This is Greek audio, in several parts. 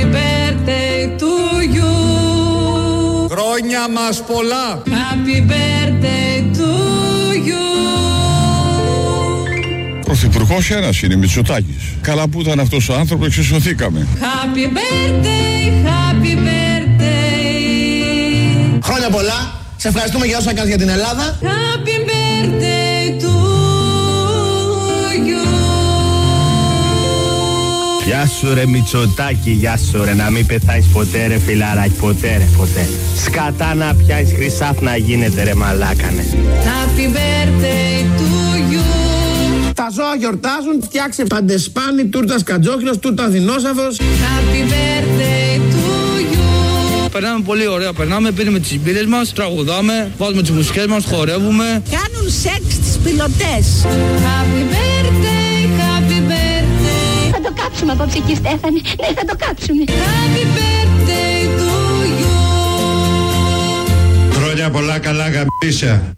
Happy birthday to you. Χρόνια μας πολλά. Happy birthday to you. Πρωθυπουργός ένας είναι, Μητσοτάκης. Καλά που ήταν αυτός ο άνθρωπος, εξισωθήκαμε. Happy birthday, happy birthday. Χρόνια πολλά. Σε ευχαριστούμε για όσα κάνεις για την Ελλάδα. Happy birthday to Γεια σου ρε Μητσοτάκη, γεια σου ρε Να μην πεθάεις ποτέ ρε φιλαράκι, ποτέ ρε ποτέ Σκατά να πιάσεις χρυσάφ να γίνεται ρε μαλάκανε Happy birthday to you. Τα ζώα γιορτάζουν, φτιάξε παντεσπάνι, τούρτας κατζόκυλος, τούρτα δεινόσαυρος. Happy birthday to you. Περνάμε πολύ ωραία, περνάμε, πίνουμε τις μπύρες μας, τραγουδάμε, βάζουμε τις μουσικές μας, χορεύουμε. Κάνουν σεξ τις πιλωτές. Happy birthday, κάψουμε απόψε εκεί Στέφανη. Ναι, θα το κάψουμε. Happy birthday to you. Χρόνια πολλά καλά γαμπίσια.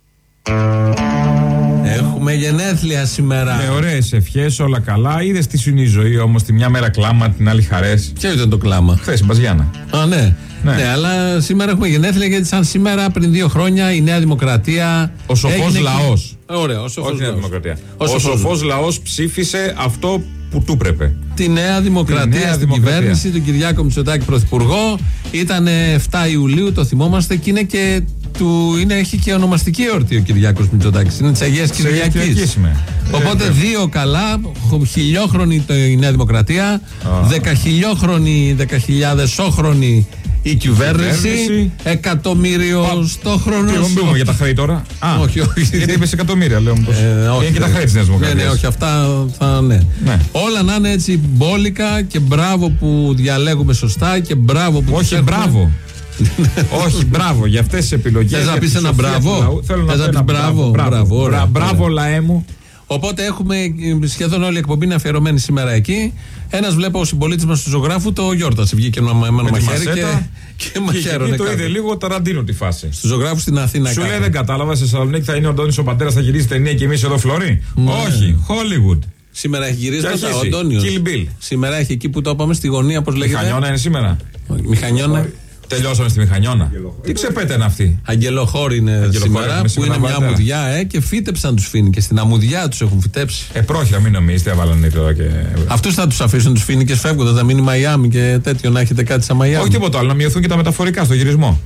Έχουμε γενέθλια σήμερα. Με ωραίες ευχές, όλα καλά. Είδες τι σου είναι η ζωή όμως. Τη μια μέρα κλάμα, την άλλη χαρές. Ποιο ήταν το κλάμα; Χθες η Μπαζιάννα. Α, ναι. Ναι. ναι. αλλά σήμερα έχουμε γενέθλια γιατί σαν σήμερα πριν δύο χρόνια η Νέα Δημοκρατία. Ο σοφός έγινε και- λαός. Ωραία, ο σοφός Όχι η Νέα λαός. Δημοκρατία. Ο Ο σοφός σοφός λαός ψήφισε αυτό που του έπρεπε. Τη Νέα Δημοκρατία Τη Νέα στην Δημοκρατία. κυβέρνηση, τον Κυριάκο Μητσοτάκη Πρωθυπουργό. Ήταν 7 Ιουλίου, το θυμόμαστε, και είναι και του, είναι, έχει και ονομαστική εορτή ο Κυριάκος Μητσοτάκης. Είναι της Αγίας Της Αγίας Κυριακής. Κυριακής είμαι. Οπότε Ε, δύο καλά, χο- χιλιόχρονη το- η Νέα Δημοκρατία, δεκαχιλιόχρονη, δεκαχιλιάδεσόχρονη η κυβέρνηση, Κυβέρνηση. εκατομμύριο στόχρονο. Τι μιλούμε για τα χρέη τώρα. Α, Όχι, όχι. Γιατί είπες εκατομμύρια, λέω. πως. Ε, όχι, είναι και τα δεν- χρέη της Νέας Ναι, Δημοκρατίας. ναι, όχι, αυτά θα ναι. Ναι. Όλα να είναι έτσι μπόλικα και μπράβο που διαλέγουμε σωστά και μπράβο που τους Όχι, έχουμε- μπράβο. Όχι, μπράβο για αυτές τις επιλογές. Θες να πεις ένα μπράβο; Θέλω να Θες πω να ένα πεις μπράβο; μπράβο. Μπράβο, ωραία, Μπρα- Μπράβο, ωραία. λαέ μου. Οπότε έχουμε ε, σχεδόν όλη η εκπομπή είναι αφιερωμένη σήμερα εκεί. Ένας βλέπω ο συμπολίτης μας του ζωγράφου το γιόρτασε. Βγήκε ένα με ένα Με τη μαχαίρι και, μασέτα. και Και μαχαίρωνε. εκεί το είδε κάποιον. λίγο ταραντίνο τη φάση. Στους ζωγράφους στην Αθήνα. Σου λέει κάθεται. δεν κατάλαβα, σε Θεσσαλονίκη θα είναι ο Αντώνης ο πατέρα, θα γυρίσει ταινία και εμείς εδώ φλωρί. Όχι, Hollywood. Σήμερα έχει γυρίσει Και μετά ο αρχίσει. Αντώνιος. Kill Bill. Σήμερα έχει εκεί που το είπαμε στη γωνία, πώς λέγεται. Μηχανιώνα είναι σήμερα. Μηχανιώνα. Τελειώσαμε στη Μηχανιώνα. Τι ξεπέτανε αυτή. Αγγελοχώρη είναι Αγγελοχώρη σήμερα, έχουμε που σήμερα είναι μια Δευτέρα. αμμουδιά, ε, και φύτεψαν τους φοίνικε. Στην αμμουδιά τους έχουν φυτέψει. Ε, πρόχειρα, μην νομίζετε, έβαλαν τώρα και. Αυτούς θα τους αφήσουν τους φοίνικε φεύγοντας, να μείνει Μαϊάμι και τέτοιο, να έχετε κάτι σαν Μαϊάμι. Όχι τίποτα άλλο, να μειωθούν και τα μεταφορικά στο γυρισμό.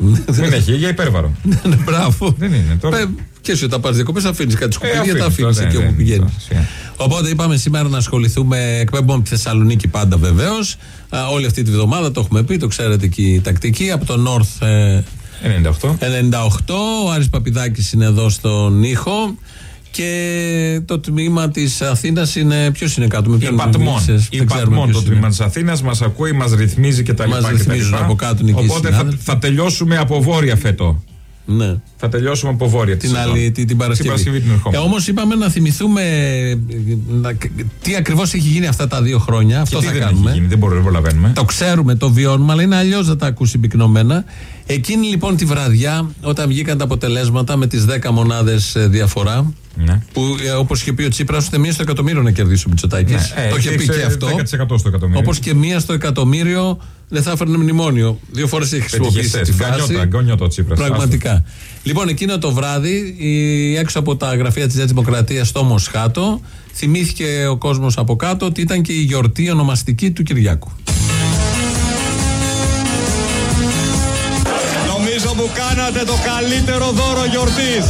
Δεν έχει, για υπέρβαρο. Ναι, Μπράβο. Δεν είναι. Τώρα... Ε, Και εσύ όταν πας διακοπές αφήνεις κάτι σκουπίδια, αφήνεις, τα αφήνεις τώρα, εκεί ναι, όπου ναι, πηγαίνεις. Τώρα, σιγά. Οπότε είπαμε σήμερα να ασχοληθούμε, εκπέμπουμε από τη Θεσσαλονίκη πάντα βεβαίως. Όλη αυτή τη βδομάδα το έχουμε πει, το ξέρετε και η τακτική. Από το North ε, 98. 98, ο Άρης Παπιδάκης είναι εδώ στον ήχο. Και το τμήμα της Αθήνας είναι. Ποιος είναι κάτω, με ποιον Υπατμόν. μίλησες, δεν ξέρουμε Υπατμόν ποιος το είναι. τμήμα της Αθήνας μας ακούει, μας ρυθμίζει και τα Μας λοιπά. και τα ρυθμίζουν λοιπά. από κάτω είναι εκεί οι Οπότε θα, συνάδελφοι. θα τελειώσουμε από βόρεια φέτο. Ναι. Θα τελειώσουμε από βόρεια την σεζόν. άλλη την, την Παρασκευή. Την Παρασκευή την ε, ερχόμενη. Όμως είπαμε να θυμηθούμε ε, να- τι ακριβώς έχει γίνει αυτά τα δύο χρόνια. Αυτό Και τι θα δεν κάνουμε. έχει γίνει, δεν μπορούμε να προλαβαίνουμε. Το ξέρουμε, το βιώνουμε, αλλά είναι αλλιώς να τα ακούσει πυκνωμένα. Εκείνη λοιπόν τη βραδιά, όταν βγήκαν τα αποτελέσματα με τις 10 μονάδες διαφορά, Ναι. που όπως είχε πει ο Τσίπρας, ούτε μία στο εκατομμύριο να κερδίσει ο Μητσοτάκης. Ναι, ε, το είχε πει υπήρξε και αυτό. 10% στο εκατομμύριο. Όπως και μία στο εκατομμύριο δεν θα έφερνε μνημόνιο. Δύο φορές έχει χρησιμοποιήσει Πετυχιστές. τη φράση. Γκανιότα, γκανιότα ο Τσίπρας. Πραγματικά. Λοιπόν, εκείνο το βράδυ, η- έξω από τα γραφεία της Νέας Δημοκρατίας στο Μοσχάτο, θυμήθηκε ο κόσμος από κάτω ότι ήταν και η γιορτή ονομαστική του Κυριάκου. Νομίζω μου κάνατε το καλύτερο δώρο γιορτής.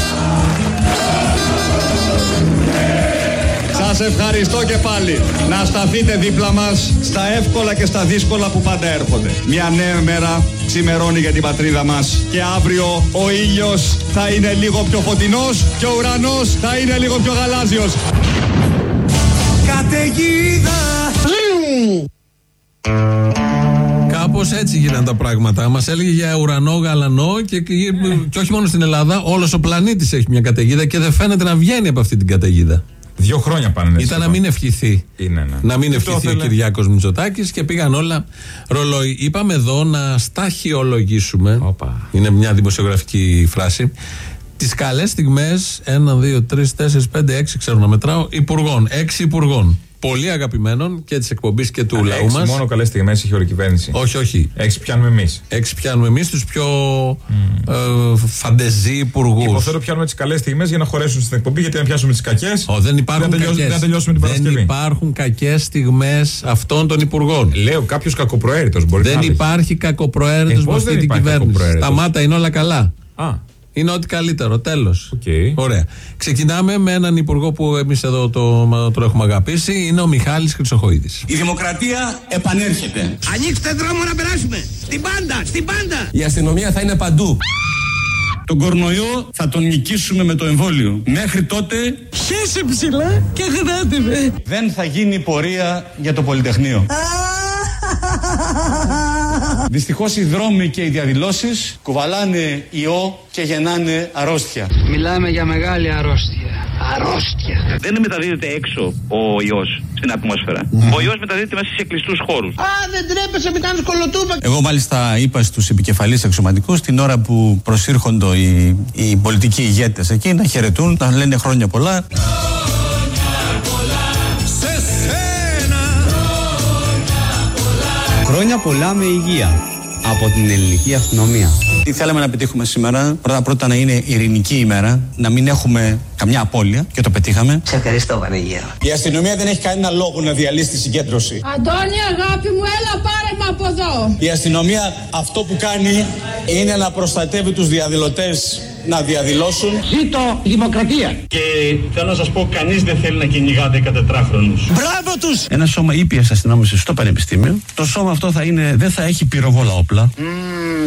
Σας ευχαριστώ και πάλι να σταθείτε δίπλα μας στα εύκολα και στα δύσκολα που πάντα έρχονται. Μια νέα μέρα ξημερώνει για την πατρίδα μας και αύριο ο ήλιος θα είναι λίγο πιο φωτεινός και ο ουρανός θα είναι λίγο πιο γαλάζιος. Καταιγίδα! Κάπως έτσι γίνανε τα πράγματα. Μας έλεγε για ουρανό γαλανό και, και, και όχι μόνο στην Ελλάδα, όλος ο πλανήτης έχει μια καταιγίδα και δεν φαίνεται να βγαίνει από αυτή την καταιγίδα. Δύο χρόνια πάνε. Ήταν να μην ευχηθεί. Είναι, ναι. Να μην Τι το ευχηθεί ο ήθελε; Κυριάκος Μητσοτάκης και πήγαν όλα ρολόι. Είπαμε εδώ να σταχυολογήσουμε. Όπα. Είναι μια δημοσιογραφική φράση. Τις καλές στιγμές, 1, 2, 3, 4, 5, 6, ξέρω να μετράω, υπουργών. Έξι υπουργών. Πολύ αγαπημένων και της εκπομπής και του λαού Έξι μας. μόνο καλές στιγμές είχε όλη η κυβέρνηση. Όχι, όχι. Έξι πιάνουμε εμείς. Έξι πιάνουμε εμείς τους πιο ε, φαντεζί υπουργούς. Υποθέτω πιάνουμε τις καλές στιγμές για να χωρέσουν στην εκπομπή γιατί αν πιάσουμε τις κακές. δεν υπάρχουν δεν, τελειώσουμε- κακές. δεν τελειώσουμε την Δεν Παρασκευή. υπάρχουν κακές στιγμές αυτών των υπουργών. Λέω κάποιος κακοπροαίρετος μπορεί Δεν να είναι. υπάρχει κακοπροαίρετος Ε, με πώς αυτή δεν την υπάρχει κυβέρνηση. κακοπροαίρετος; Σταμάτα, είναι όλα καλά. Α, Είναι ό,τι καλύτερο, τέλος. οκ. Ωραία. Ξεκινάμε με έναν υπουργό που εμείς εδώ το, το έχουμε αγαπήσει. Είναι ο Μιχάλης Χρυσοχοίδης. Η δημοκρατία επανέρχεται. Ανοίξτε δρόμο να περάσουμε. Στην πάντα, στην πάντα. Η αστυνομία θα είναι παντού. Τον κορονοϊό θα τον νικήσουμε με το εμβόλιο. Μέχρι τότε Χέσε ψηλά και γράτε με. δεν θα γίνει πορεία για το Πολυτεχνείο. Δυστυχώς οι δρόμοι και οι διαδηλώσεις κουβαλάνε ιό και γεννάνε αρρώστια. Μιλάμε για μεγάλη αρρώστια. Αρρώστια. Δεν μεταδίδεται έξω ο ιός στην ατμόσφαιρα. Ο ιός μεταδίδεται μέσα σε κλειστούς χώρους. Α, δεν τρέπεσαι, μην κάνεις κολοτούπα. Εγώ μάλιστα είπα στους επικεφαλείς αξιωματικούς την ώρα που προσήρχονται οι, οι πολιτικοί ηγέτες εκεί να χαιρετούν, να λένε χρόνια πολλά. Χρόνια πολλά με υγεία. Από την ελληνική αστυνομία. Τι θέλαμε να πετύχουμε σήμερα, πρώτα πρώτα να είναι ειρηνική ημέρα, να μην έχουμε καμιά απώλεια και το πετύχαμε. Σε ευχαριστώ Βανίγερο. Η αστυνομία δεν έχει κανένα λόγο να διαλύσει τη συγκέντρωση. Αντώνη αγάπη μου έλα πάρε με από εδώ. Η αστυνομία αυτό που κάνει είναι να προστατεύει τους διαδηλωτές να διαδηλώσουν. Ζήτω δημοκρατία. Και θέλω να σας πω, κανείς δεν θέλει να κυνηγά 14χρονου. Μπράβο τους. Ένα σώμα ήπιας αστυνόμευσης στο Πανεπιστήμιο. Το σώμα αυτό θα είναι, δεν θα έχει πυροβόλα όπλα.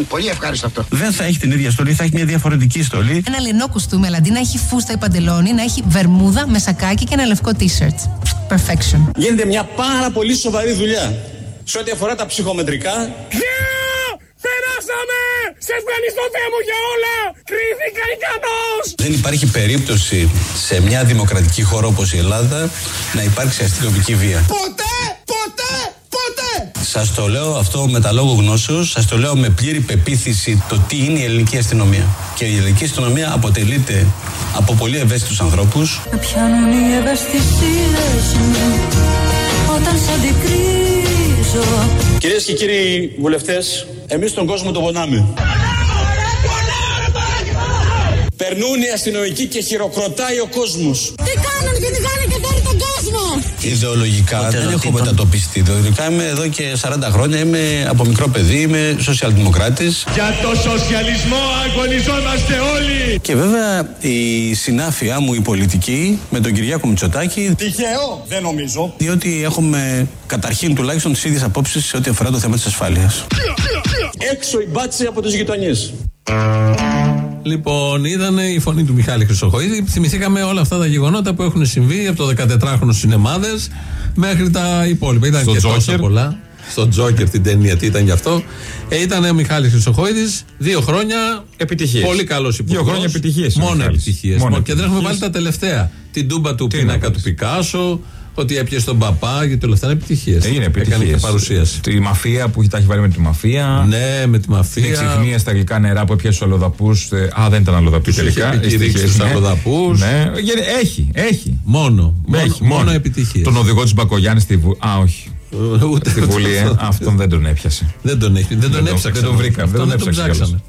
Πολύ ευχάριστο αυτό. Δεν θα έχει την ίδια στολή, θα έχει μια διαφορετική στολή. Ένα λινό κουστούμι, αλλά αντί να έχει φούστα ή παντελόνι, να έχει βερμούδα με σακάκι και ένα λευκό t-shirt. Perfection. Γίνεται μια πάρα πολύ σοβαρή δουλειά. Σε ό,τι αφορά τα ψυχομετρικά, Περάσαμε! Σε ευχαριστώ Θεέ μου για όλα! Κρίθηκα ικανός! δεν υπάρχει περίπτωση σε μια δημοκρατική χώρα όπως η Ελλάδα να υπάρξει αστυνομική βία. Ποτέ! Ποτέ! Ποτέ! Σας το λέω αυτό με τα λόγω γνώσεως, σας το λέω με πλήρη πεποίθηση το τι είναι η ελληνική αστυνομία. Και η ελληνική αστυνομία αποτελείται από πολύ ευαίσθητους ανθρώπους, Με πιάνουν οι ευαισθησίες μου όταν σ' αντικρίζω. Κυρίες και κύριοι βουλευτές, εμείς τον κόσμο τον πονάμε. Περνούν οι αστυνομικοί και χειροκροτάει ο κόσμος. Τι κάνουν, Ιδεολογικά δεν έχω μετατοπιστεί. Ιδεολογικά είμαι εδώ και 40 χρόνια, είμαι από μικρό παιδί, είμαι σοσιαλδημοκράτης. Για το σοσιαλισμό αγωνιζόμαστε όλοι! Και βέβαια η συνάφειά μου η πολιτική με τον Κυριάκο Μητσοτάκη Τυχαίο, δεν νομίζω. διότι έχουμε καταρχήν τουλάχιστον τις ίδιες απόψεις σε ό,τι αφορά το θέμα της ασφάλειας. Έξω η μπάτση από τις γειτονιές. Λοιπόν, ήταν η φωνή του Μιχάλη Χρυσοχοίδη. Θυμηθήκαμε όλα αυτά τα γεγονότα που έχουν συμβεί από το 14χρονο σινεμάδες μέχρι τα υπόλοιπα. Ήταν Στο και τόσα Τζόκερ. πολλά. Στο Τζόκερ την ταινία, τι ήταν γι' αυτό. Ε, ήταν ο Μιχάλης Χρυσοχοίδης, δύο χρόνια. Επιτυχίες. Πολύ καλός υπουργός. Δύο χρόνια επιτυχίες ο Μόνο Μιχάλης. επιτυχίες. Μόνο Και δεν έχουμε επιτυχίες. βάλει τα τελευταία. Την τούμπα του Τι πίνακα να του πεις. Πικάσο, ότι έπιασε τον παπά και όλα αυτά είναι επιτυχίες. Ε, Είναι επιτυχίες. Έκανε και παρουσίαση. Τη μαφία που τα έχει βάλει με τη μαφία. Ναι, με τη Την μαφία. εξυχνία στα γλυκά νερά που έπιασε του αλλοδαπού. Α, δεν ήταν αλλοδαποί Τους είχε τελικά. επικηρύξει Ευτυχίες, τους ναι. αλλοδαπούς. Ναι, γιατί έχει, έχει. Μόνο. Μόνο, έχει μόνο επιτυχίες. Τον οδηγό της Μπακογιάννη στη Βουλή. Α, όχι. Ούτε Στη Βουλή, ε. Αυτόν δεν τον έπιασε. Δεν τον, έχει, δεν τον τον- έψαξα. δεν τον βρήκα, δεν τον έψαξα ψάξαμε.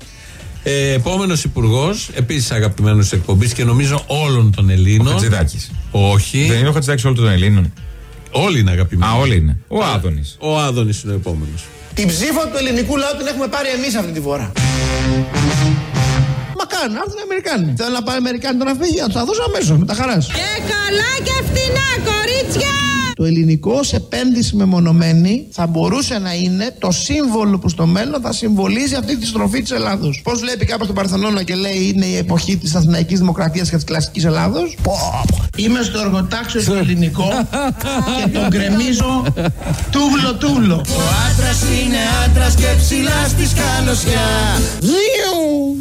Ε, Επόμενος υπουργός, επίσης αγαπημένος της εκπομπής και νομίζω όλων των Ο Ελλήνων. Χατζηδάκης. Όχι. Δεν είναι ο Χατζηδάκης όλων των Ελλήνων. Όλοι είναι αγαπημένοι. Α, όλοι είναι. Ο Άδωνης. Ο Άδωνης είναι ο επόμενος. Την ψήφο του ελληνικού λαού την έχουμε πάρει εμείς αυτή τη φορά. Μα κάνουν, έρθουν οι Αμερικάνοι. Θέλουν να πάνε οι Αμερικάνοι τώρα να φύγει, να τους τα δώσω αμέσως με τα χαράς. Και καλά και φτηνά κορίτσια. Το ελληνικό ως επένδυση μεμονωμένη θα μπορούσε να είναι το σύμβολο που στο μέλλον θα συμβολίζει αυτή τη στροφή της Ελλάδος. Πώς βλέπει κάποιος τον Παρθενώνα και λέει είναι η εποχή της Αθηναϊκής Δημοκρατίας και της κλασικής Ελλάδος; Πω, πω. Είμαι στο εργοτάξιο στο ελληνικό και τον κρεμίζω τούβλο τούβλο. Ο άντρας είναι άντρας και ψηλά στη σκαλωσιά.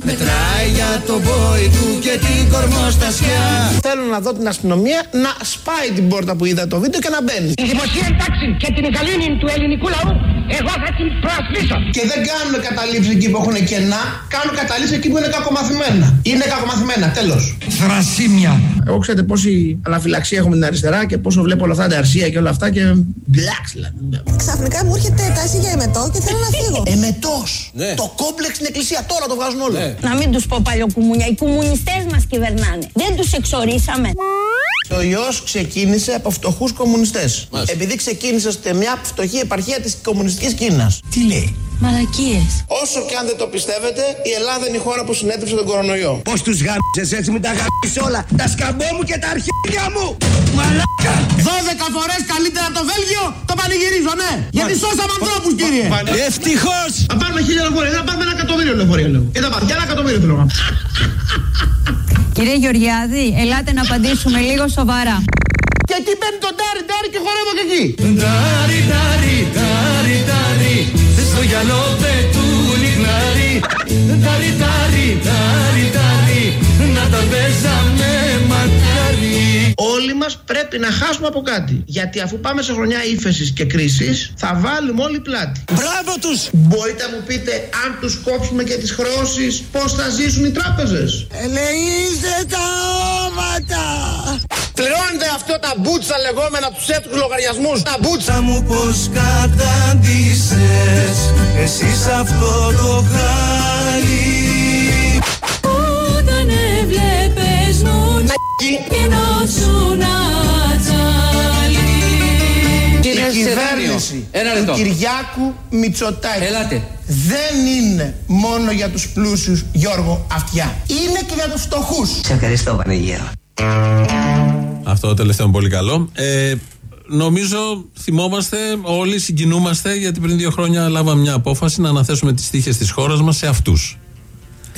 Μετράει για τον πόη του και την κορμοστασιά. Θέλω να δω την αστυνομία να σπάει την πόρτα που είδα το βίντεο και να μπαίνεις. Η δημοσία τάξη και την γαλήνη του ελληνικού λαού Εγώ θα την προασπίσω. Και δεν κάνουν καταλήψεις εκεί που έχουν κενά, κάνουν καταλήψεις εκεί που είναι κακομαθημένα. Είναι κακομαθημένα, τέλος. Θρασίμια. Εγώ ξέρετε πόση αναφυλαξία έχουμε την αριστερά και πόσο βλέπω όλα αυτά τα αρσία και όλα αυτά και. Μπλάξ, δηλαδή. Ξαφνικά μου έρχεται τάση για εμετό και θέλω να φύγω. Εμετός! Το κόμπλεξ στην εκκλησία τώρα το βγάζουν όλο. Να μην τους πω παλιοκουμούνια, οι κομμουνιστές μας κυβερνάνε. Δεν τους εξορίσαμε. Ο ιός ξεκίνησε από φτωχούς κομμουνιστές. Επειδή ξεκίνησε σε μια φτωχή επαρχία της κομμουνιστικής Κίνας. Τι λέει; Μαλακίες. Όσο και αν δεν το πιστεύετε, η Ελλάδα είναι η χώρα που συνέτρεψε τον κορονοϊό. Πώς τους γάμψε έτσι με τα γάμψε όλα. Τα σκαμπό μου και τα αρχίδια μου. Μαλάκα. 12 φορές καλύτερα από το Βέλγιο, το πανηγυρίζω, ναι! Γιατί σώσαμε ανθρώπους, κύριε! Ευτυχώς. Να πάρουμε χίλια λεωφορεία, να πάρουμε ένα εκατομμύριο λεωφορεία, λέω. Και θα πάρουμε και ένα εκατομμύριο θέλω να Κύριε Γεωργιάδη, ελάτε να απαντήσουμε λίγο σοβαρά. Και εκεί μπαίνει το ντάρι, ντάρι και χορεύω και εκεί. Τάρι, τάρι, τάρι, τάρι. Στο γυαλό πετούν οι χνάρι. Τάρι, τάρι, τάρι, τάρι. Να τα παίζαμε μακάρι. Όλοι μας πρέπει να χάσουμε από κάτι. Γιατί αφού πάμε σε χρονιά ύφεσης και κρίσης, θα βάλουμε όλη πλάτη. Μπράβο τους. Μπορείτε να μου πείτε αν τους κόψουμε και τις χρεώσει, πώς θα ζήσουν οι τράπεζες. Ελεήστε τα όματα. Πληρώνετε αυτό τα μπούτσα λεγόμενα τους εύκολου λογαριασμούς. Τα μπούτσα Θα μου πως κατάντησες Εσύ σ' αυτό το χάλι Η κυβέρνηση Ένα του λεπτό. Κυριάκου Μητσοτάκη Ελάτε. δεν είναι μόνο για τους πλούσιους Γιώργο Αυτιά. Είναι και για τους φτωχούς. Σε ευχαριστώ Πανεγέρο Αυτό το τελευταίο είναι πολύ καλό. Ε, νομίζω θυμόμαστε όλοι, συγκινούμαστε γιατί πριν δύο χρόνια λάβαμε μια απόφαση να αναθέσουμε τις τύχες της χώρας μας σε αυτούς.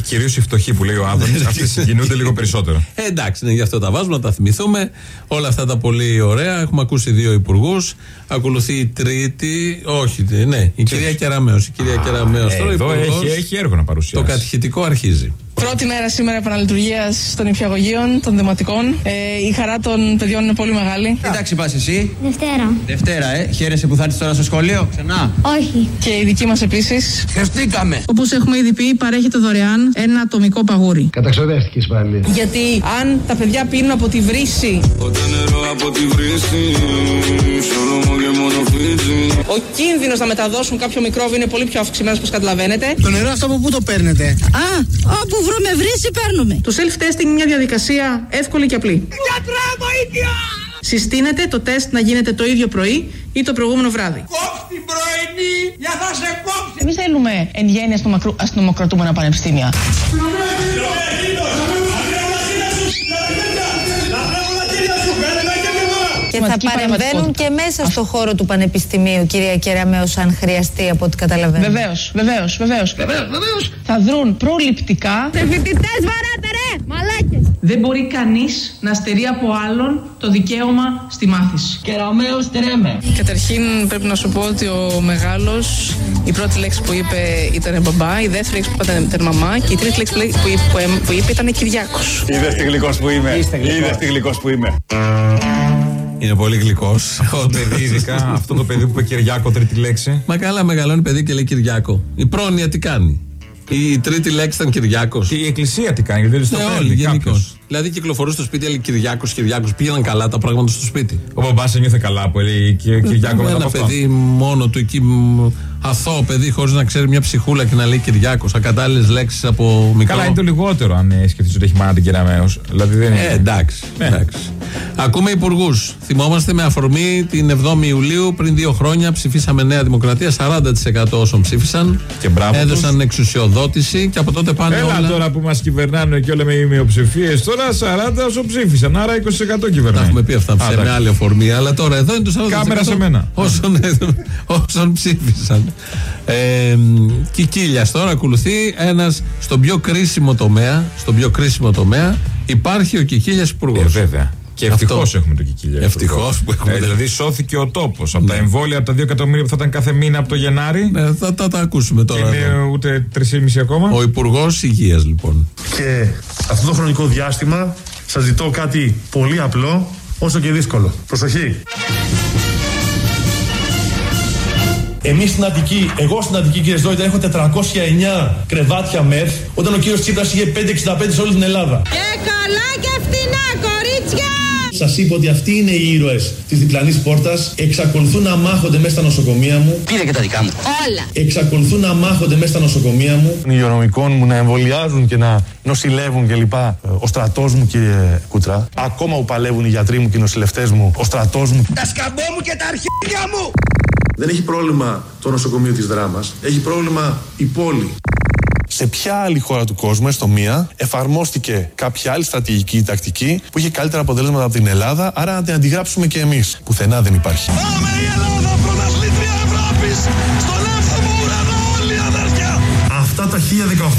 Κυρίως οι φτωχοί που λέει ο Άδωνης, αυτοί συγκινούνται λίγο περισσότερο. Ε, εντάξει, ναι, γι' αυτό τα βάζουμε, να τα θυμηθούμε. Όλα αυτά τα πολύ ωραία. Έχουμε ακούσει δύο υπουργούς. Ακολουθεί η τρίτη. Όχι, ναι, η κυρία Κεραμέο. Η κυρία Κεραμέο. Ε, εδώ έχει, έχει έργο να Το παρουσιάσει. κατηχητικό αρχίζει. Πρώτη μέρα σήμερα επαναλειτουργίας των υπηαγωγείων, των δημοτικών. Ε, η χαρά των παιδιών είναι πολύ μεγάλη. Εντάξει, πας εσύ. Δευτέρα. Δευτέρα, ε. Χαίρεσαι που θα έρθεις τώρα στο σχολείο. Ξανά. Όχι. Και η δική μας επίσης. Χαιρετήκαμε. Όπως έχουμε ήδη πει, παρέχεται δωρεάν ένα ατομικό παγούρι. Καταξοδεύτηκες πάλι. Γιατί αν τα παιδιά πίνουν από τη βρύση, Ποτέ νερό από τη βρύση Σώμα και μόνο φύση ο κίνδυνος να μεταδώσουν κάποιο μικρόβιο είναι πολύ πιο αυξημένος, όπως καταλαβαίνετε. Το νερό αυτό από πού το παίρνετε; Α, όπου βρούμε βρύση παίρνουμε Το self-testing είναι μια διαδικασία εύκολη και απλή. Γιατρέ βοήθεια Συστήνεται το τεστ να γίνεται το ίδιο πρωί ή το προηγούμενο βράδυ. Κόψ την πρωινή για θα σε κόψει Εμείς θέλουμε εν γέννη αστυνομακρού- αστυνομοκρατούμενα πανεπιστήμια. Θα Σημαντική παρεμβαίνουν πραγματικότητα. και μέσα στο χώρο του Πανεπιστημίου, κυρία Κεραμέο, αν χρειαστεί από ό,τι καταλαβαίνω. Βεβαίως, βεβαίως, βεβαίως. Θα δρουν προληπτικά. Φοιτητές βαράτε ρε, μαλάκες Δεν μπορεί κανείς να στερεί από άλλον το δικαίωμα στη μάθηση. Κεραμαίο τρέμε Καταρχήν πρέπει να σου πω ότι ο μεγάλος, η πρώτη λέξη που είπε ήταν μπαμπά, η δεύτερη λέξη που είπε ήταν μαμά και η τρίτη λέξη που είπε- που είπε, που είπε ήταν Κυριάκος. Είδες τι γλυκός που είμαι. Είδες τι γλυκός που είμαι. Είναι πολύ γλυκός. Το παιδί, ειδικά αυτό το παιδί που είπε Κυριάκο, τρίτη λέξη. Μα καλά, μεγαλώνει παιδί και λέει Κυριάκο. Η πρόνοια τι κάνει; Η τρίτη λέξη ήταν Κυριάκος. Και η εκκλησία τι κάνει, γιατί δεν στο Ναι, παίρνει όλοι γενικώς. κάποιος. Δηλαδή κυκλοφορούσε στο σπίτι, έλεγε Κυριάκος, Κυριάκος. Πήγαιναν καλά τα πράγματα στο σπίτι. Ο μπαμπάς ένιωθε καλά που έλεγε και Κυριάκο μετά από Ένα αυτό. παιδί μόνο του εκεί, μ, αθώο παιδί, χωρίς να ξέρει μια ψυχούλα και να λέει Κυριάκος. Ακατάλληλες λέξεις από μικρό. Καλά, είναι το λιγότερο αν ε, σκεφτείς ότι έχει μάνα την Κεραμέως. Δηλαδή δεν είναι. Ε, εντάξει. Ναι. εντάξει. Ακούμε υπουργούς. Θυμόμαστε με αφορμή την 7η Ιουλίου πριν δύο χρόνια ψηφίσαμε Νέα Δημοκρατία. 40% όσων ψήφισαν Και μπράβο έδωσαν εξουσιοδότηση και από τότε πάνε Έλα όλα. τώρα που μας κυβερνάνε και όλα με οι μειοψηφίε. Τώρα 40 όσο ψήφισαν. Άρα 20% Τα κυβερνάει. έχουμε πει αυτά Α, σε με εντάξει. άλλη αφορμή. Αλλά τώρα εδώ είναι το 40%. Κάμερα σε μένα. Όσων, όσων ψήφισαν. Ε, Κικίλια τώρα ακολουθεί ένας στον πιο κρίσιμο τομέα. Στον πιο κρίσιμο τομέα υπάρχει ο Κικίλιας υπουργός. Ε, βέβαια. Και Αυτό. ευτυχώ έχουμε τον Κικίλια. Ευτυχώς που έχουμε Ε, τον- δηλαδή σώθηκε ο τόπος. Από τα εμβόλια από τα 2 εκατομμύρια που θα ήταν κάθε μήνα από το Γενάρη. Ναι, θα, θα τα ακούσουμε Και τώρα. είναι εδώ. ούτε 3,5 ακόμα. Ο Υπουργός Υγείας λοιπόν. Και αυτό το χρονικό διάστημα σας ζητώ κάτι πολύ απλό, όσο και δύσκολο. Προσοχή. Εμείς στην Αττική, εγώ στην Αττική, κύριε Ζόιτα, έχω 409 κρεβάτια μεθ, όταν ο κύριος Τσίπρας είχε 565 σε όλη την Ελλάδα. Και καλά και φτηνά, κορίτσια! Σας είπα ότι αυτοί είναι οι ήρωες της διπλανής πόρτας. Εξακολουθούν να μάχονται μέσα στα νοσοκομεία μου. Πήρε και τα δικά μου. Όλα! Εξακολουθούν να μάχονται μέσα στα νοσοκομεία μου. Των υγειονομικών μου να εμβολιάζουν και να νοσηλεύουν κλπ. Ο στρατός μου, κύριε Κούτρα. Ακόμα που παλεύουν οι γιατροί μου και οι νοσηλευτές μου. Ο στρατός μου. Τα σκαμπό μου και τα αρχίδια μου! Δεν έχει πρόβλημα το νοσοκομείο της δράμας. Έχει πρόβλημα η πόλη. Σε ποια άλλη χώρα του κόσμου, έστω μία, εφαρμόστηκε κάποια άλλη στρατηγική ή τακτική που είχε καλύτερα αποτελέσματα από την Ελλάδα, άρα να την αντιγράψουμε και εμείς. Πουθενά δεν υπάρχει. Πάμε η Ελλάδα, πρωταθλήτρια Ευρώπης, στον εύθυμο ουρανό όλοι αδέρφια! Αυτά τα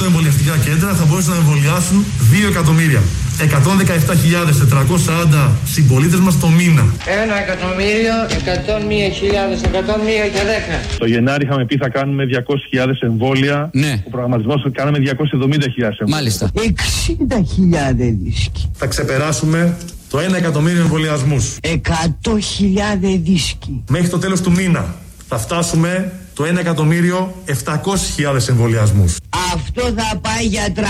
1018 εμβολιαστικά κέντρα θα μπορούσαν να εμβολιάσουν 2 εκατομμύρια. 117.440 συμπολίτες μας το μήνα. Ένα εκατομμύριο, εκατόν μία χιλιάδες, εκατόν μία και δέκα. Το Γενάρη είχαμε πει θα κάνουμε 200.000 εμβόλια. Ναι. Ο προγραμματισμός κάναμε 270.000 εμβόλια. Μάλιστα. 60.000 δίσκοι. Θα ξεπεράσουμε το 1 εκατομμύριο εμβολιασμούς. 100.000 δίσκοι. Μέχρι το τέλος του μήνα θα φτάσουμε το 1 εκατομμύριο 700.000 εμβολιασμούς. Αυτό θα πάει για 300.000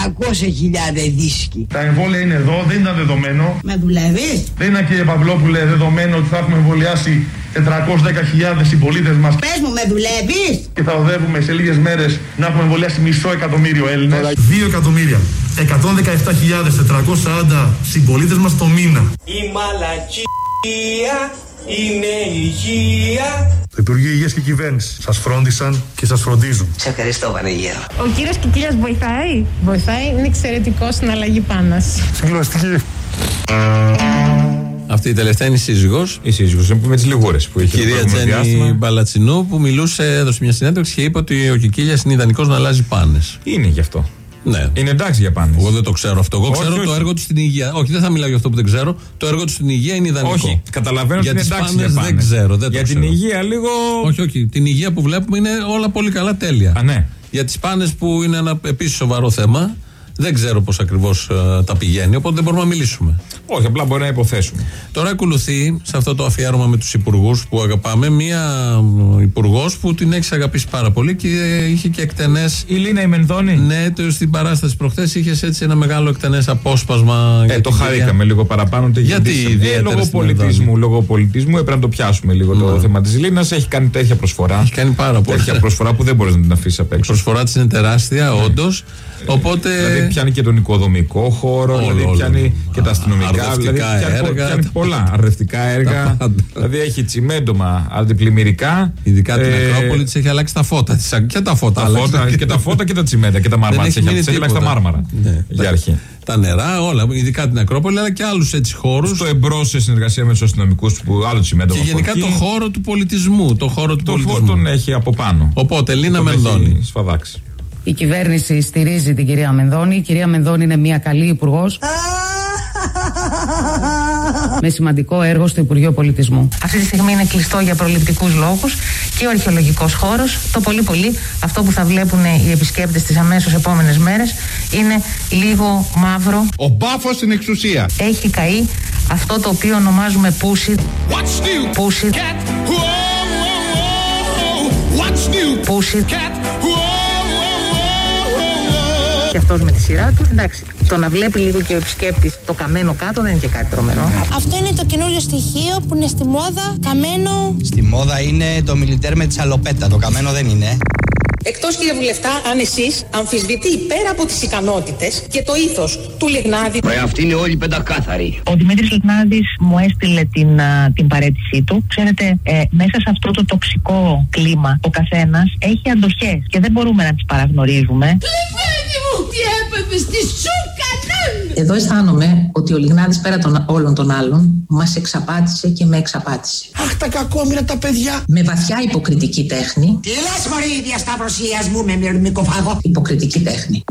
δίσκοι. Τα εμβόλια είναι εδώ, δεν ήταν δεδομένο. Με δουλεύεις; Δεν είναι κύριε Παυλόπουλε δεδομένο ότι θα έχουμε εμβολιάσει 410.000 συμπολίτε μας Πες μου, με δουλεύεις; και θα οδεύουμε σε λίγες μέρες να έχουμε εμβολιάσει μισό εκατομμύριο Έλληνες. 2 εκατομμύρια. 117.440 συμπολίτες μας το μήνα. Η μαλακία είναι υγεία. Το Υπουργείο Υγείας και Κυβέρνησης σας φρόντισαν και σας φροντίζουν. Σε ευχαριστώ Βανεγέρο. Ο κύριος Κικίλια βοηθάει; Βοηθάει, είναι εξαιρετικό στην αλλαγή πάνας. Συγκλωστική. Αυτή η τελευταία είναι η σύζυγος. Η σύζυγος είναι που με τις λιγούρες που Η είχε το κυρία προηγούμενο Τζέννη διάστημα. Μπαλατσινού που μιλούσε, έδωσε μια συνέντευξη και είπε ότι ο Κικίλιας είναι ιδανικός να αλλάζει πάνες. Είναι γι' αυτό. Ναι. Είναι εντάξει για πάνε. Εγώ δεν το ξέρω αυτό. Εγώ Όχι, ξέρω όχι. το έργο του στην υγεία. Όχι, δεν θα μιλάω για αυτό που δεν ξέρω. Το έργο του στην υγεία είναι ιδανικό. Όχι, καταλαβαίνω ότι για είναι τις εντάξει πάνες για δεν πάνες. ξέρω. Δεν Για το την ξέρω. υγεία λίγο. Όχι, όχι. Την υγεία που βλέπουμε είναι όλα πολύ καλά τέλεια. Α, ναι. Για τις πάνε που είναι ένα επίσης σοβαρό θέμα, δεν ξέρω πώς ακριβώς τα πηγαίνει, οπότε δεν μπορούμε να μιλήσουμε. Όχι, απλά μπορεί να υποθέσουμε. Τώρα ακολουθεί σε αυτό το αφιέρωμα με τους υπουργούς που αγαπάμε μία υπουργός που την έχεις αγαπήσει πάρα πολύ και είχε και εκτενέ. Η Λίνα η Μενδώνη; Ναι, το, στην παράσταση προχθές είχες έτσι ένα μεγάλο εκτενές απόσπασμα. Ε, για το την κυρία. χαρήκαμε λίγο παραπάνω. Το Γιατί γυρίσαμε. ιδιαίτερα ε, λόγω στην πολιτισμού, Μενδώνη. λόγω πολιτισμού έπρεπε να το πιάσουμε λίγο το θέμα της Λίνας. Έχει κάνει τέτοια προσφορά. Έχει κάνει πάρα πολύ. Τέτοια προσφορά που δεν μπορείς να την αφήσεις απ' Η έξω. προσφορά της είναι τεράστια, όντως. Οπότε. Δηλαδή πιάνει και τον οικοδομικό χώρο, Όλο, δηλαδή όλο. πιάνει και τα αστυνομικά. Αρδευτικά Δηλαδή πιάνει, πο- έργα, πιάνει τα- πολλά αρδευτικά έργα. πάντα. δηλαδή έχει τσιμέντομα, αντιπλημμυρικά. Ειδικά την ε, Ακρόπολη της έχει αλλάξει τα φώτα της. Και τα φώτα. Τα άλλαξε. φώτα, και τα φώτα και τα τσιμέντα και τα μάρμαρα. Δεν της έχει έχει μείνει της έχει αλλάξει τα τίποτα. μάρμαρα. Ναι. Για Τα- αρχή. Τα νερά, όλα. Ειδικά την Ακρόπολη, αλλά και άλλους έτσι χώρους. Στο εμπρό σε συνεργασία με τους αστυνομικούς που άλλο τσιμέντο Και από γενικά εκεί. το χώρο του πολιτισμού. Το χώρο του Το πολιτισμού. φω τον έχει από πάνω. Οπότε, Λίνα Τον έχει Μενδώνη. Σφαδάξει. Η κυβέρνηση στηρίζει την κυρία Μενδώνη. Η κυρία Μενδώνη είναι μια καλή υπουργός. με σημαντικό έργο στο Υπουργείο Πολιτισμού. Αυτή τη στιγμή είναι κλειστό για προληπτικούς λόγους και ο αρχαιολογικός χώρος. Το πολύ πολύ αυτό που θα βλέπουν οι επισκέπτες τις αμέσως επόμενες μέρες είναι λίγο μαύρο. Ο μπάφος στην εξουσία. Έχει καεί αυτό το οποίο ονομάζουμε πούσι. Πούσι. Πούσι. Και αυτός με τη σειρά του, εντάξει, το να βλέπει λίγο και ο επισκέπτης το καμένο κάτω δεν είναι και κάτι τρομερό. Αυτό είναι το καινούριο στοιχείο που είναι στη μόδα, καμένο. Στη μόδα είναι το μιλιτέρ με τη σαλοπέτα. Το καμένο δεν είναι. Εκτός κύριε Βουλευτά, αν εσείς αμφισβητεί πέρα από τις ικανότητες και το ήθος του Λιγνάδη. Ρε αυτοί είναι όλοι πεντακάθαροι. Ο Δημήτρης Λιγνάδης μου έστειλε την, α, την παρέτησή του. Ξέρετε, ε, μέσα σε αυτό το τοξικό κλίμα ο καθένας έχει αντοχές και δεν μπορούμε να τις παραγνωρίζουμε. Λεβένι μου, τι έπαθες, τι σου κανόν. Εδώ αισθάνομαι ότι ο Λιγνάδης πέρα των όλων των άλλων μας εξαπάτησε και με εξαπάτησε. Αχ τα κακόμοιρα τα παιδιά. Με βαθιά υποκριτική τέχνη, Τι λες μωρή η διασταυρωσίας μου με μυρμικοφάγο. υποκριτική τέχνη.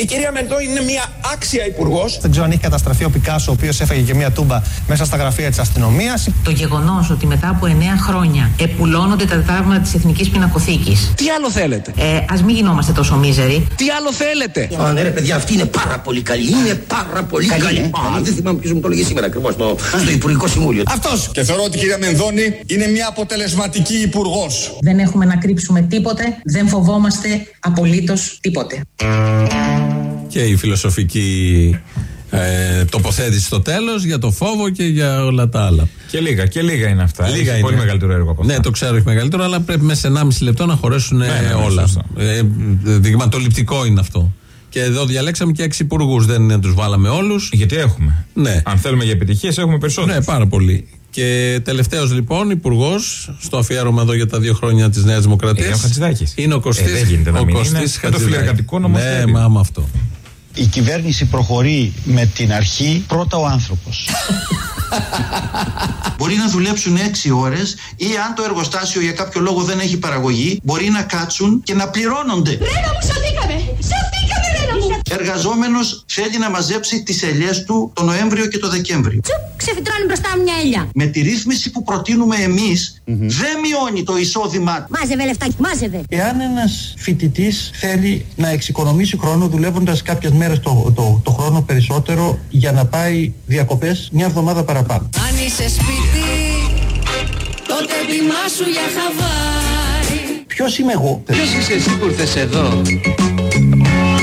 Η κυρία Μεντό είναι μια άξια υπουργός. Δεν ξέρω αν έχει καταστραφεί ο Πικάσο, ο οποίος έφεγε και μια τούμπα μέσα στα γραφεία της αστυνομίας. Το γεγονός ότι μετά από 9 χρόνια επουλώνονται τα τετράγματα της Εθνικής Πινακοθήκης. Τι άλλο θέλετε; Ε, Α μην γινόμαστε τόσο μίζεροι. Τι άλλο θέλετε; Α, ναι, ρε παιδιά, αυτή είναι πάρα πολύ καλή. Είναι πάρα πολύ καλή. καλή. Α, δεν θυμάμαι ποιος μου το λέγε σήμερα ακριβώς στο, στο Υπουργικό Συμβούλιο. Αυτός. Και θεωρώ ότι η κυρία Μενδώνη είναι μια αποτελεσματική υπουργός. Δεν έχουμε να κρύψουμε τίποτε. Δεν φοβόμαστε απολύτως τίποτε. Και η φιλοσοφική ε, τοποθέτηση στο τέλος για το φόβο και για όλα τα άλλα. Και λίγα, και λίγα είναι αυτά. Λίγα Έχει είναι. Πολύ μεγαλύτερο έργο από αυτά. Ναι, το ξέρω, έχει μεγαλύτερο, αλλά πρέπει μέσα σε 1,5 λεπτό να χωρέσουν Ναι, ναι, ναι, όλα. σωστό. Ε, δειγματοληπτικό είναι αυτό. Και εδώ διαλέξαμε και έξι υπουργούς, δεν είναι τους βάλαμε όλους. Γιατί έχουμε; Ναι. Αν θέλουμε για επιτυχίες, έχουμε περισσότερου. Ναι, πάρα πολύ. Και τελευταίος λοιπόν υπουργός, στο αφιέρωμα εδώ για τα δύο χρόνια της Νέας Δημοκρατίας. Είναι ο Χατζηδάκης. Είναι ο Κωστή. Ε, δεν γίνεται να ο μην Κωστής είναι. Με το Χατζηδάκης. φιλεργατικό Ναι, νομοσχέδιο. μα άμα αυτό. Η κυβέρνηση προχωρεί με την αρχή πρώτα ο άνθρωπος. Μπορεί να δουλέψουν 6 ώρες ή αν το εργοστάσιο για κάποιο λόγο δεν έχει παραγωγή, μπορεί να κάτσουν και να πληρώνονται. Ρένα μου, σωθήκαμε! Σωθήκαμε, Ρένα μου! Εργαζόμενος θέλει να μαζέψει τις ελιές του το Νοέμβριο και το Δεκέμβριο. Τσουπ, ξεφυτρώνει μπροστά μου μια ελιά. Με τη ρύθμιση που προτείνουμε εμείς, δεν μειώνει το εισόδημά του. Μάζευε λεφτάκι, μάζευε. Εάν ένας φοιτητής θέλει να εξοικονομήσει χρόνο δουλεύοντας κάποιες μέρες το, το, το χρόνο περισσότερο για να πάει διακοπές μια εβδομάδα παραπάνω. Αν είσαι σπίτι, τότε ετοιμάσου για χαβάρι. Ποιος είμαι εγώ, Ποιος είσαι εσύ που ήρθες εδώ;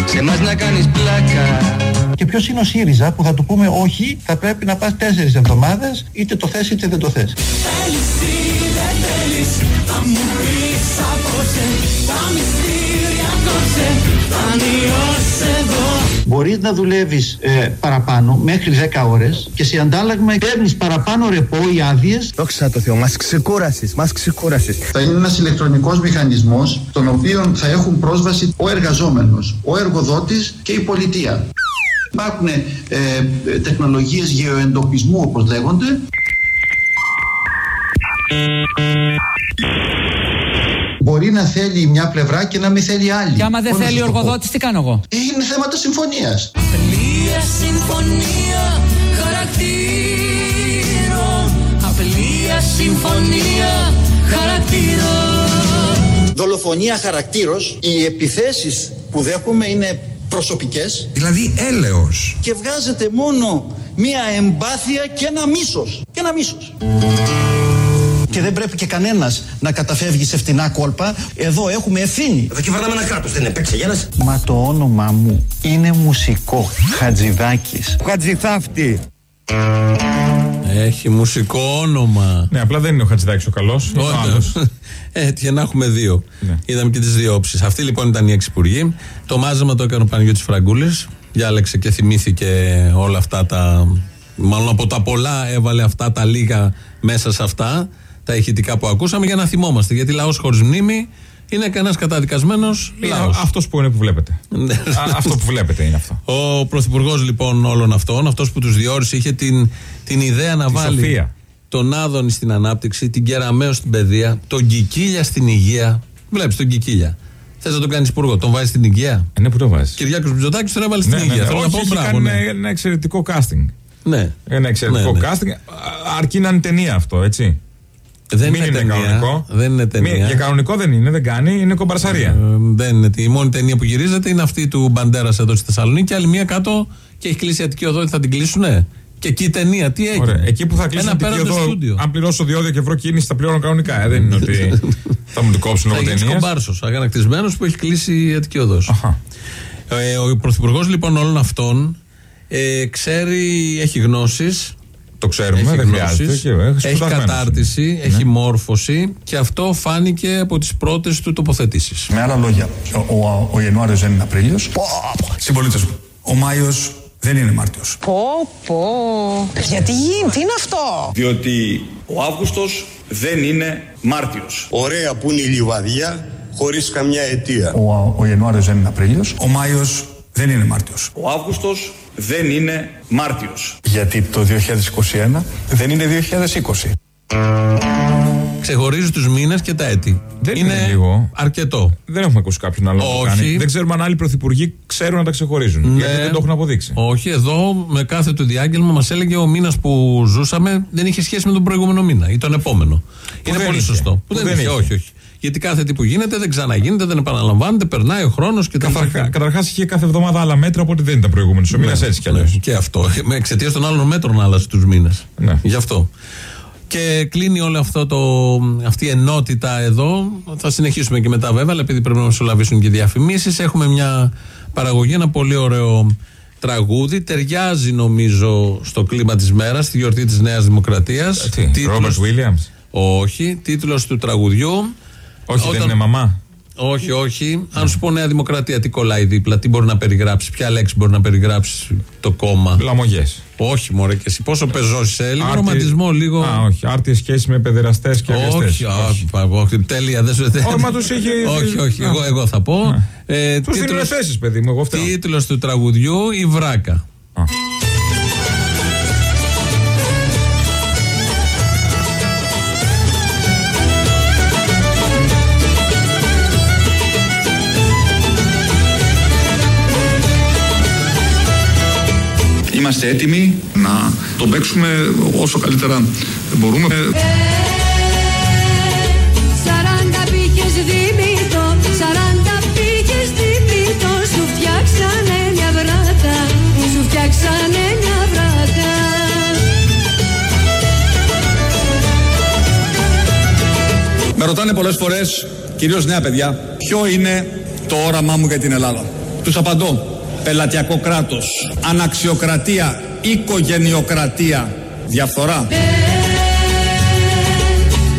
Σε μας να κάνεις πλάκα και ποιος είναι ο ΣΥΡΙΖΑ που θα του πούμε όχι, θα πρέπει να πας τέσσερις εβδομάδες, είτε το θες είτε δεν το θες. Θέλεις ή δεν θέλεις Θα μου πεις απόψε Τα μυστήρια κόψε Φτάνει ως εδώ Μπορεί να δουλεύεις παραπάνω μέχρι 10 ώρες και σε αντάλλαγμα παίρνεις παραπάνω ρεπό ή άδειες. Δόξα τω Θεώ, μας ξεκούρασες, μας ξεκούρασες. Θα είναι ένας ηλεκτρονικός μηχανισμός τον οποίο θα έχουν πρόσβαση ο εργαζόμενος, ο εργοδότης και η πολιτεία. Υπάρχουν ε, ε, τεχνολογίες γεωεντοπισμού όπως λέγονται Μπορεί να θέλει μια πλευρά και να μην θέλει άλλη. Και άμα δεν Πώς να θέλει ο σας το πω. εργοδότης, τι κάνω εγώ; Είναι θέματα συμφωνίας. Απλία συμφωνία χαρακτήρων Απλία συμφωνία χαρακτήρων Δολοφονία χαρακτήρος, οι επιθέσεις που δέχομαι είναι προσωπικές Δηλαδή έλεος. και βγάζεται μόνο μία εμπάθεια και ένα μίσος. Και ένα μίσος. Και δεν πρέπει και κανένας να καταφεύγει σε φτηνά κόλπα. Εδώ έχουμε ευθύνη. Εδώ κυβερνάμε ένα κράτος, δεν είναι παίξε γένας Μα το όνομά μου είναι μουσικό. Χατζηδάκης. Χατζηθάφτη. Έχει μουσικό όνομα. Ναι, απλά δεν είναι ο Χατζηδάκης ο καλός. Όχι. Έτσι, να έχουμε δύο. Ναι. Είδαμε και τις δύο όψεις. Αυτή λοιπόν ήταν η έξι υπουργοί. Το μάζεμα το έκανε ο Παναγιώτης Φραγκούλης Διάλεξε και θυμήθηκε όλα αυτά τα. Μάλλον από τα πολλά έβαλε αυτά τα λίγα μέσα σε αυτά. Τα ηχητικά που ακούσαμε για να θυμόμαστε. Γιατί λαός χωρίς μνήμη είναι κανένας καταδικασμένος λαός. Αυτός που είναι που βλέπετε. Ναι. Α, αυτό που βλέπετε είναι αυτό. Ο πρωθυπουργός λοιπόν όλων αυτών, αυτός που τους διόρισε, είχε την, την ιδέα να Τη βάλει σοφία. τον Άδωνη στην ανάπτυξη, την Κεραμαίο στην παιδεία, τον Κικίλια στην υγεία. Βλέπεις τον Κικίλια. Θες να τον κάνεις υπουργό, τον βάζεις στην υγεία; Ε, ναι, που το βάζεις. Κυριάκος Μητσοτάκης τον έβαλε στην Ναι, ναι, υγεία. ναι. Θέλω να Όχι, πω έχει μπράβο. κάνει ναι. ένα, ένα εξαιρετικό casting. Ναι. Ένα εξαιρετικό Ναι, ναι. casting. Α, Αρκεί να είναι ταινία αυτό, έτσι. Δεν Μην είναι είναι ταινία. κανονικό. Δεν είναι ταινία. Μη- για κανονικό δεν είναι, δεν κάνει, είναι κομπαρσαρία. Ε, δεν είναι. Η μόνη ταινία που γυρίζεται είναι αυτή του Μπαντέρας εδώ στη Θεσσαλονίκη. Και άλλη μία κάτω και έχει κλείσει η Αττική Οδό. Θα την κλείσουνε. Και εκεί η ταινία, τι έγινε; Ωραία. Εκεί που θα κλείσει Ένα την απέραντο οδό, στούντιο. αν πληρώσω διόδια και βρω κίνηση, θα πληρώνω κανονικά. Ε, δεν είναι ότι θα μου την κόψουν Θα λόγω γίνεις ταινία. κομπάρσος, αγανακτισμένο που έχει κλείσει η Αττική Οδός. Ε, ο πρωθυπουργός λοιπόν όλων αυτών ε, ξέρει, έχει γνώσεις. Το ξέρουμε, δεν χρειάζεται. και, ε, έχει σπουδασμένος. κατάρτιση, έχει μόρφωση και αυτό φάνηκε από τις πρώτες του τοποθετήσεις. Με άλλα λόγια, ο, ο, ο Ιανουάριος δεν είναι Απρίλιος. Συμπολίτε μου. Ο Μάιος δεν είναι Μάρτιος. Πω, πω. Γιατί γίνει, τι είναι αυτό; Διότι ο Αύγουστος δεν είναι Μάρτιος. Ωραία που είναι η λιβαδιά χωρίς καμιά αιτία. Ο, ο Ιανουάριος δεν είναι Απρίλιος. Ο Μάιος δεν είναι Μάρτιος. Ο Αύγουστος δεν είναι Μάρτιος. Γιατί το 2021 δεν είναι 2020. Ξεχωρίζει τους μήνες και τα έτη. Δεν είναι, λίγο. αρκετό. Δεν έχουμε ακούσει κάποιον άλλο να το Όχι. κάνει. Δεν ξέρουμε αν άλλοι πρωθυπουργοί ξέρουν να τα ξεχωρίζουν. Ναι. Γιατί δεν το έχουν αποδείξει. Όχι, εδώ με κάθε του διάγγελμα μας έλεγε ο μήνας που ζούσαμε δεν είχε σχέση με τον προηγούμενο μήνα ή τον επόμενο. είναι δεν πολύ είχε. σωστό. Που δεν είχε. όχι, όχι. Γιατί κάθε τι που γίνεται δεν ξαναγίνεται, δεν επαναλαμβάνεται, περνάει ο χρόνος και τα Καταρχάς είχε κάθε εβδομάδα άλλα μέτρα, οπότε δεν ήταν προηγούμενος. Ο μήνας έτσι κι αλλιώς. Ναι, και αυτό. Με εξαιτίας των άλλων μέτρων άλλασε τους μήνες. Ναι. Γι' αυτό. Και κλείνει όλη αυτό το, αυτή η ενότητα εδώ. Θα συνεχίσουμε και μετά βέβαια, αλλά επειδή πρέπει να μεσολαβήσουν και διαφημίσεις, έχουμε μια παραγωγή, ένα πολύ ωραίο τραγούδι. Ταιριάζει νομίζω στο κλίμα της μέρας, στη γιορτή της Νέας Δημοκρατίας. Ρόμπερτ Βίλιαμ. Όχι. Τίτλος του τραγουδιού. Όχι, δεν είναι μαμά; Όχι, όχι. Αν σου πω Νέα Δημοκρατία, τι κολλάει δίπλα, τι μπορεί να περιγράψει, ποια λέξη μπορεί να περιγράψει το κόμμα; Λαμογές. Όχι, μωρέ, και εσύ πόσο πεζό είσαι, λίγο Άρτη- ρομαντισμό, λίγο. Α, όχι. Άρτιες σχέσεις με παιδεραστές και αγαστές. όχι, όχι, πα- όχι, τέλεια, δεν σου Ω, μα τους είχε- Όχι, όχι, Α. εγώ, εγώ θα πω. Ε, Τους δίνουν τίτλος- θέσει, παιδί μου. Εγώ φταίω. Τίτλος του τραγουδιού Η Βράκα. Είμαστε έτοιμοι να τον παίξουμε όσο καλύτερα μπορούμε. Σαράντα πήγες δίμητο, σαράντα πήγες δίμητο Σου φτιάξανε μια βράτα, σου φτιάξανε μια βράτα Με ρωτάνε πολλές φορές, κυρίως νέα παιδιά, ποιο είναι το όραμά μου για την Ελλάδα. Τους απαντώ. Πελατειακό κράτος, αναξιοκρατία, οικογενειοκρατία, διαφθορά.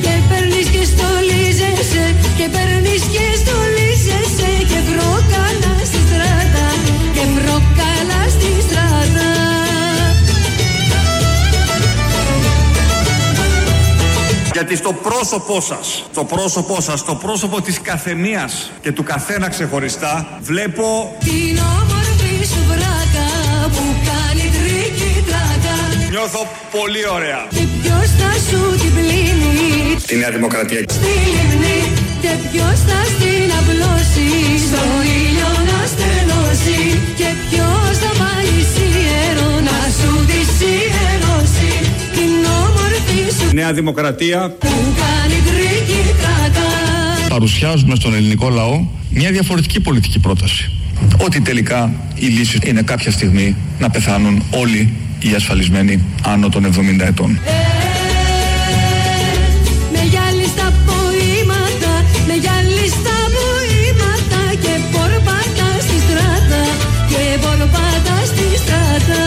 Και παίρνεις και στολίζεσαι, και παίρνεις και στολίζεσαι Και βρόκαλα στη στράτα, και βρόκαλα στη στράτα Γιατί στο πρόσωπό σας, το πρόσωπό σας, το πρόσωπο της καθεμίας και του καθένα ξεχωριστά, βλέπω Την Νιώθω πολύ ωραία. Και ποιος θα σου την πλύνει; Τη Νέα Δημοκρατία. στη λιμνή Και ποιος θα στην απλώσει; Στο ήλιο να στεγνώσει Και ποιος θα βάλει σιέρο; Να σου τη σιερώσει Την όμορφη σου Νέα Δημοκρατία. που κάνει τρίκι τράκα Παρουσιάζουμε στον ελληνικό λαό μια διαφορετική πολιτική πρόταση. Ότι τελικά η λύση είναι κάποια στιγμή να πεθάνουν όλοι οι ασφαλισμένοι άνω των 70 ετών. Με γυάλιστα ποίηματα, με γυάλιστα ποίηματα Και πορπάτα στη στράτα, και πορπάτα στη στράτα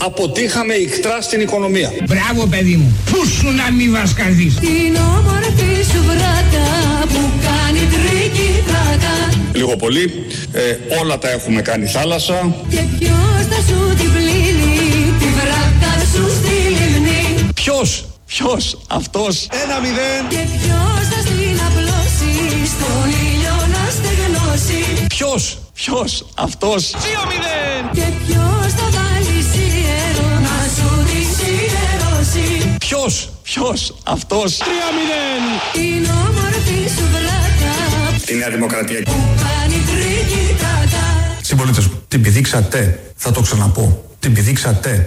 Αποτύχαμε ικτρά στην οικονομία. Μπράβο, παιδί μου. Πού σου να μην βασκαθείς. Την όμορφη σου βράτα που κάνει τρίκι τράκα Λίγο πολύ. ε, όλα τα έχουμε κάνει θάλασσα. Και ποιος θα σου την πλύνει, λιμνή Ποιος, ποιος, αυτός; Ένα μηδέν. Και ποιος θα στην απλώσει, στον ήλιο να στεγνώσει Ποιος, ποιος, αυτός; Και ποιος θα βάλει σιέρο να σου τη σιερώσει Ποιος, ποιος, αυτός; Την όμορφη σου βράκα Τη Νέα Δημοκρατία. που κάνει τρίκι τράκα Συμπολίτες μου, την πηδήξατε, θα το ξαναπώ, την πηδήξατε.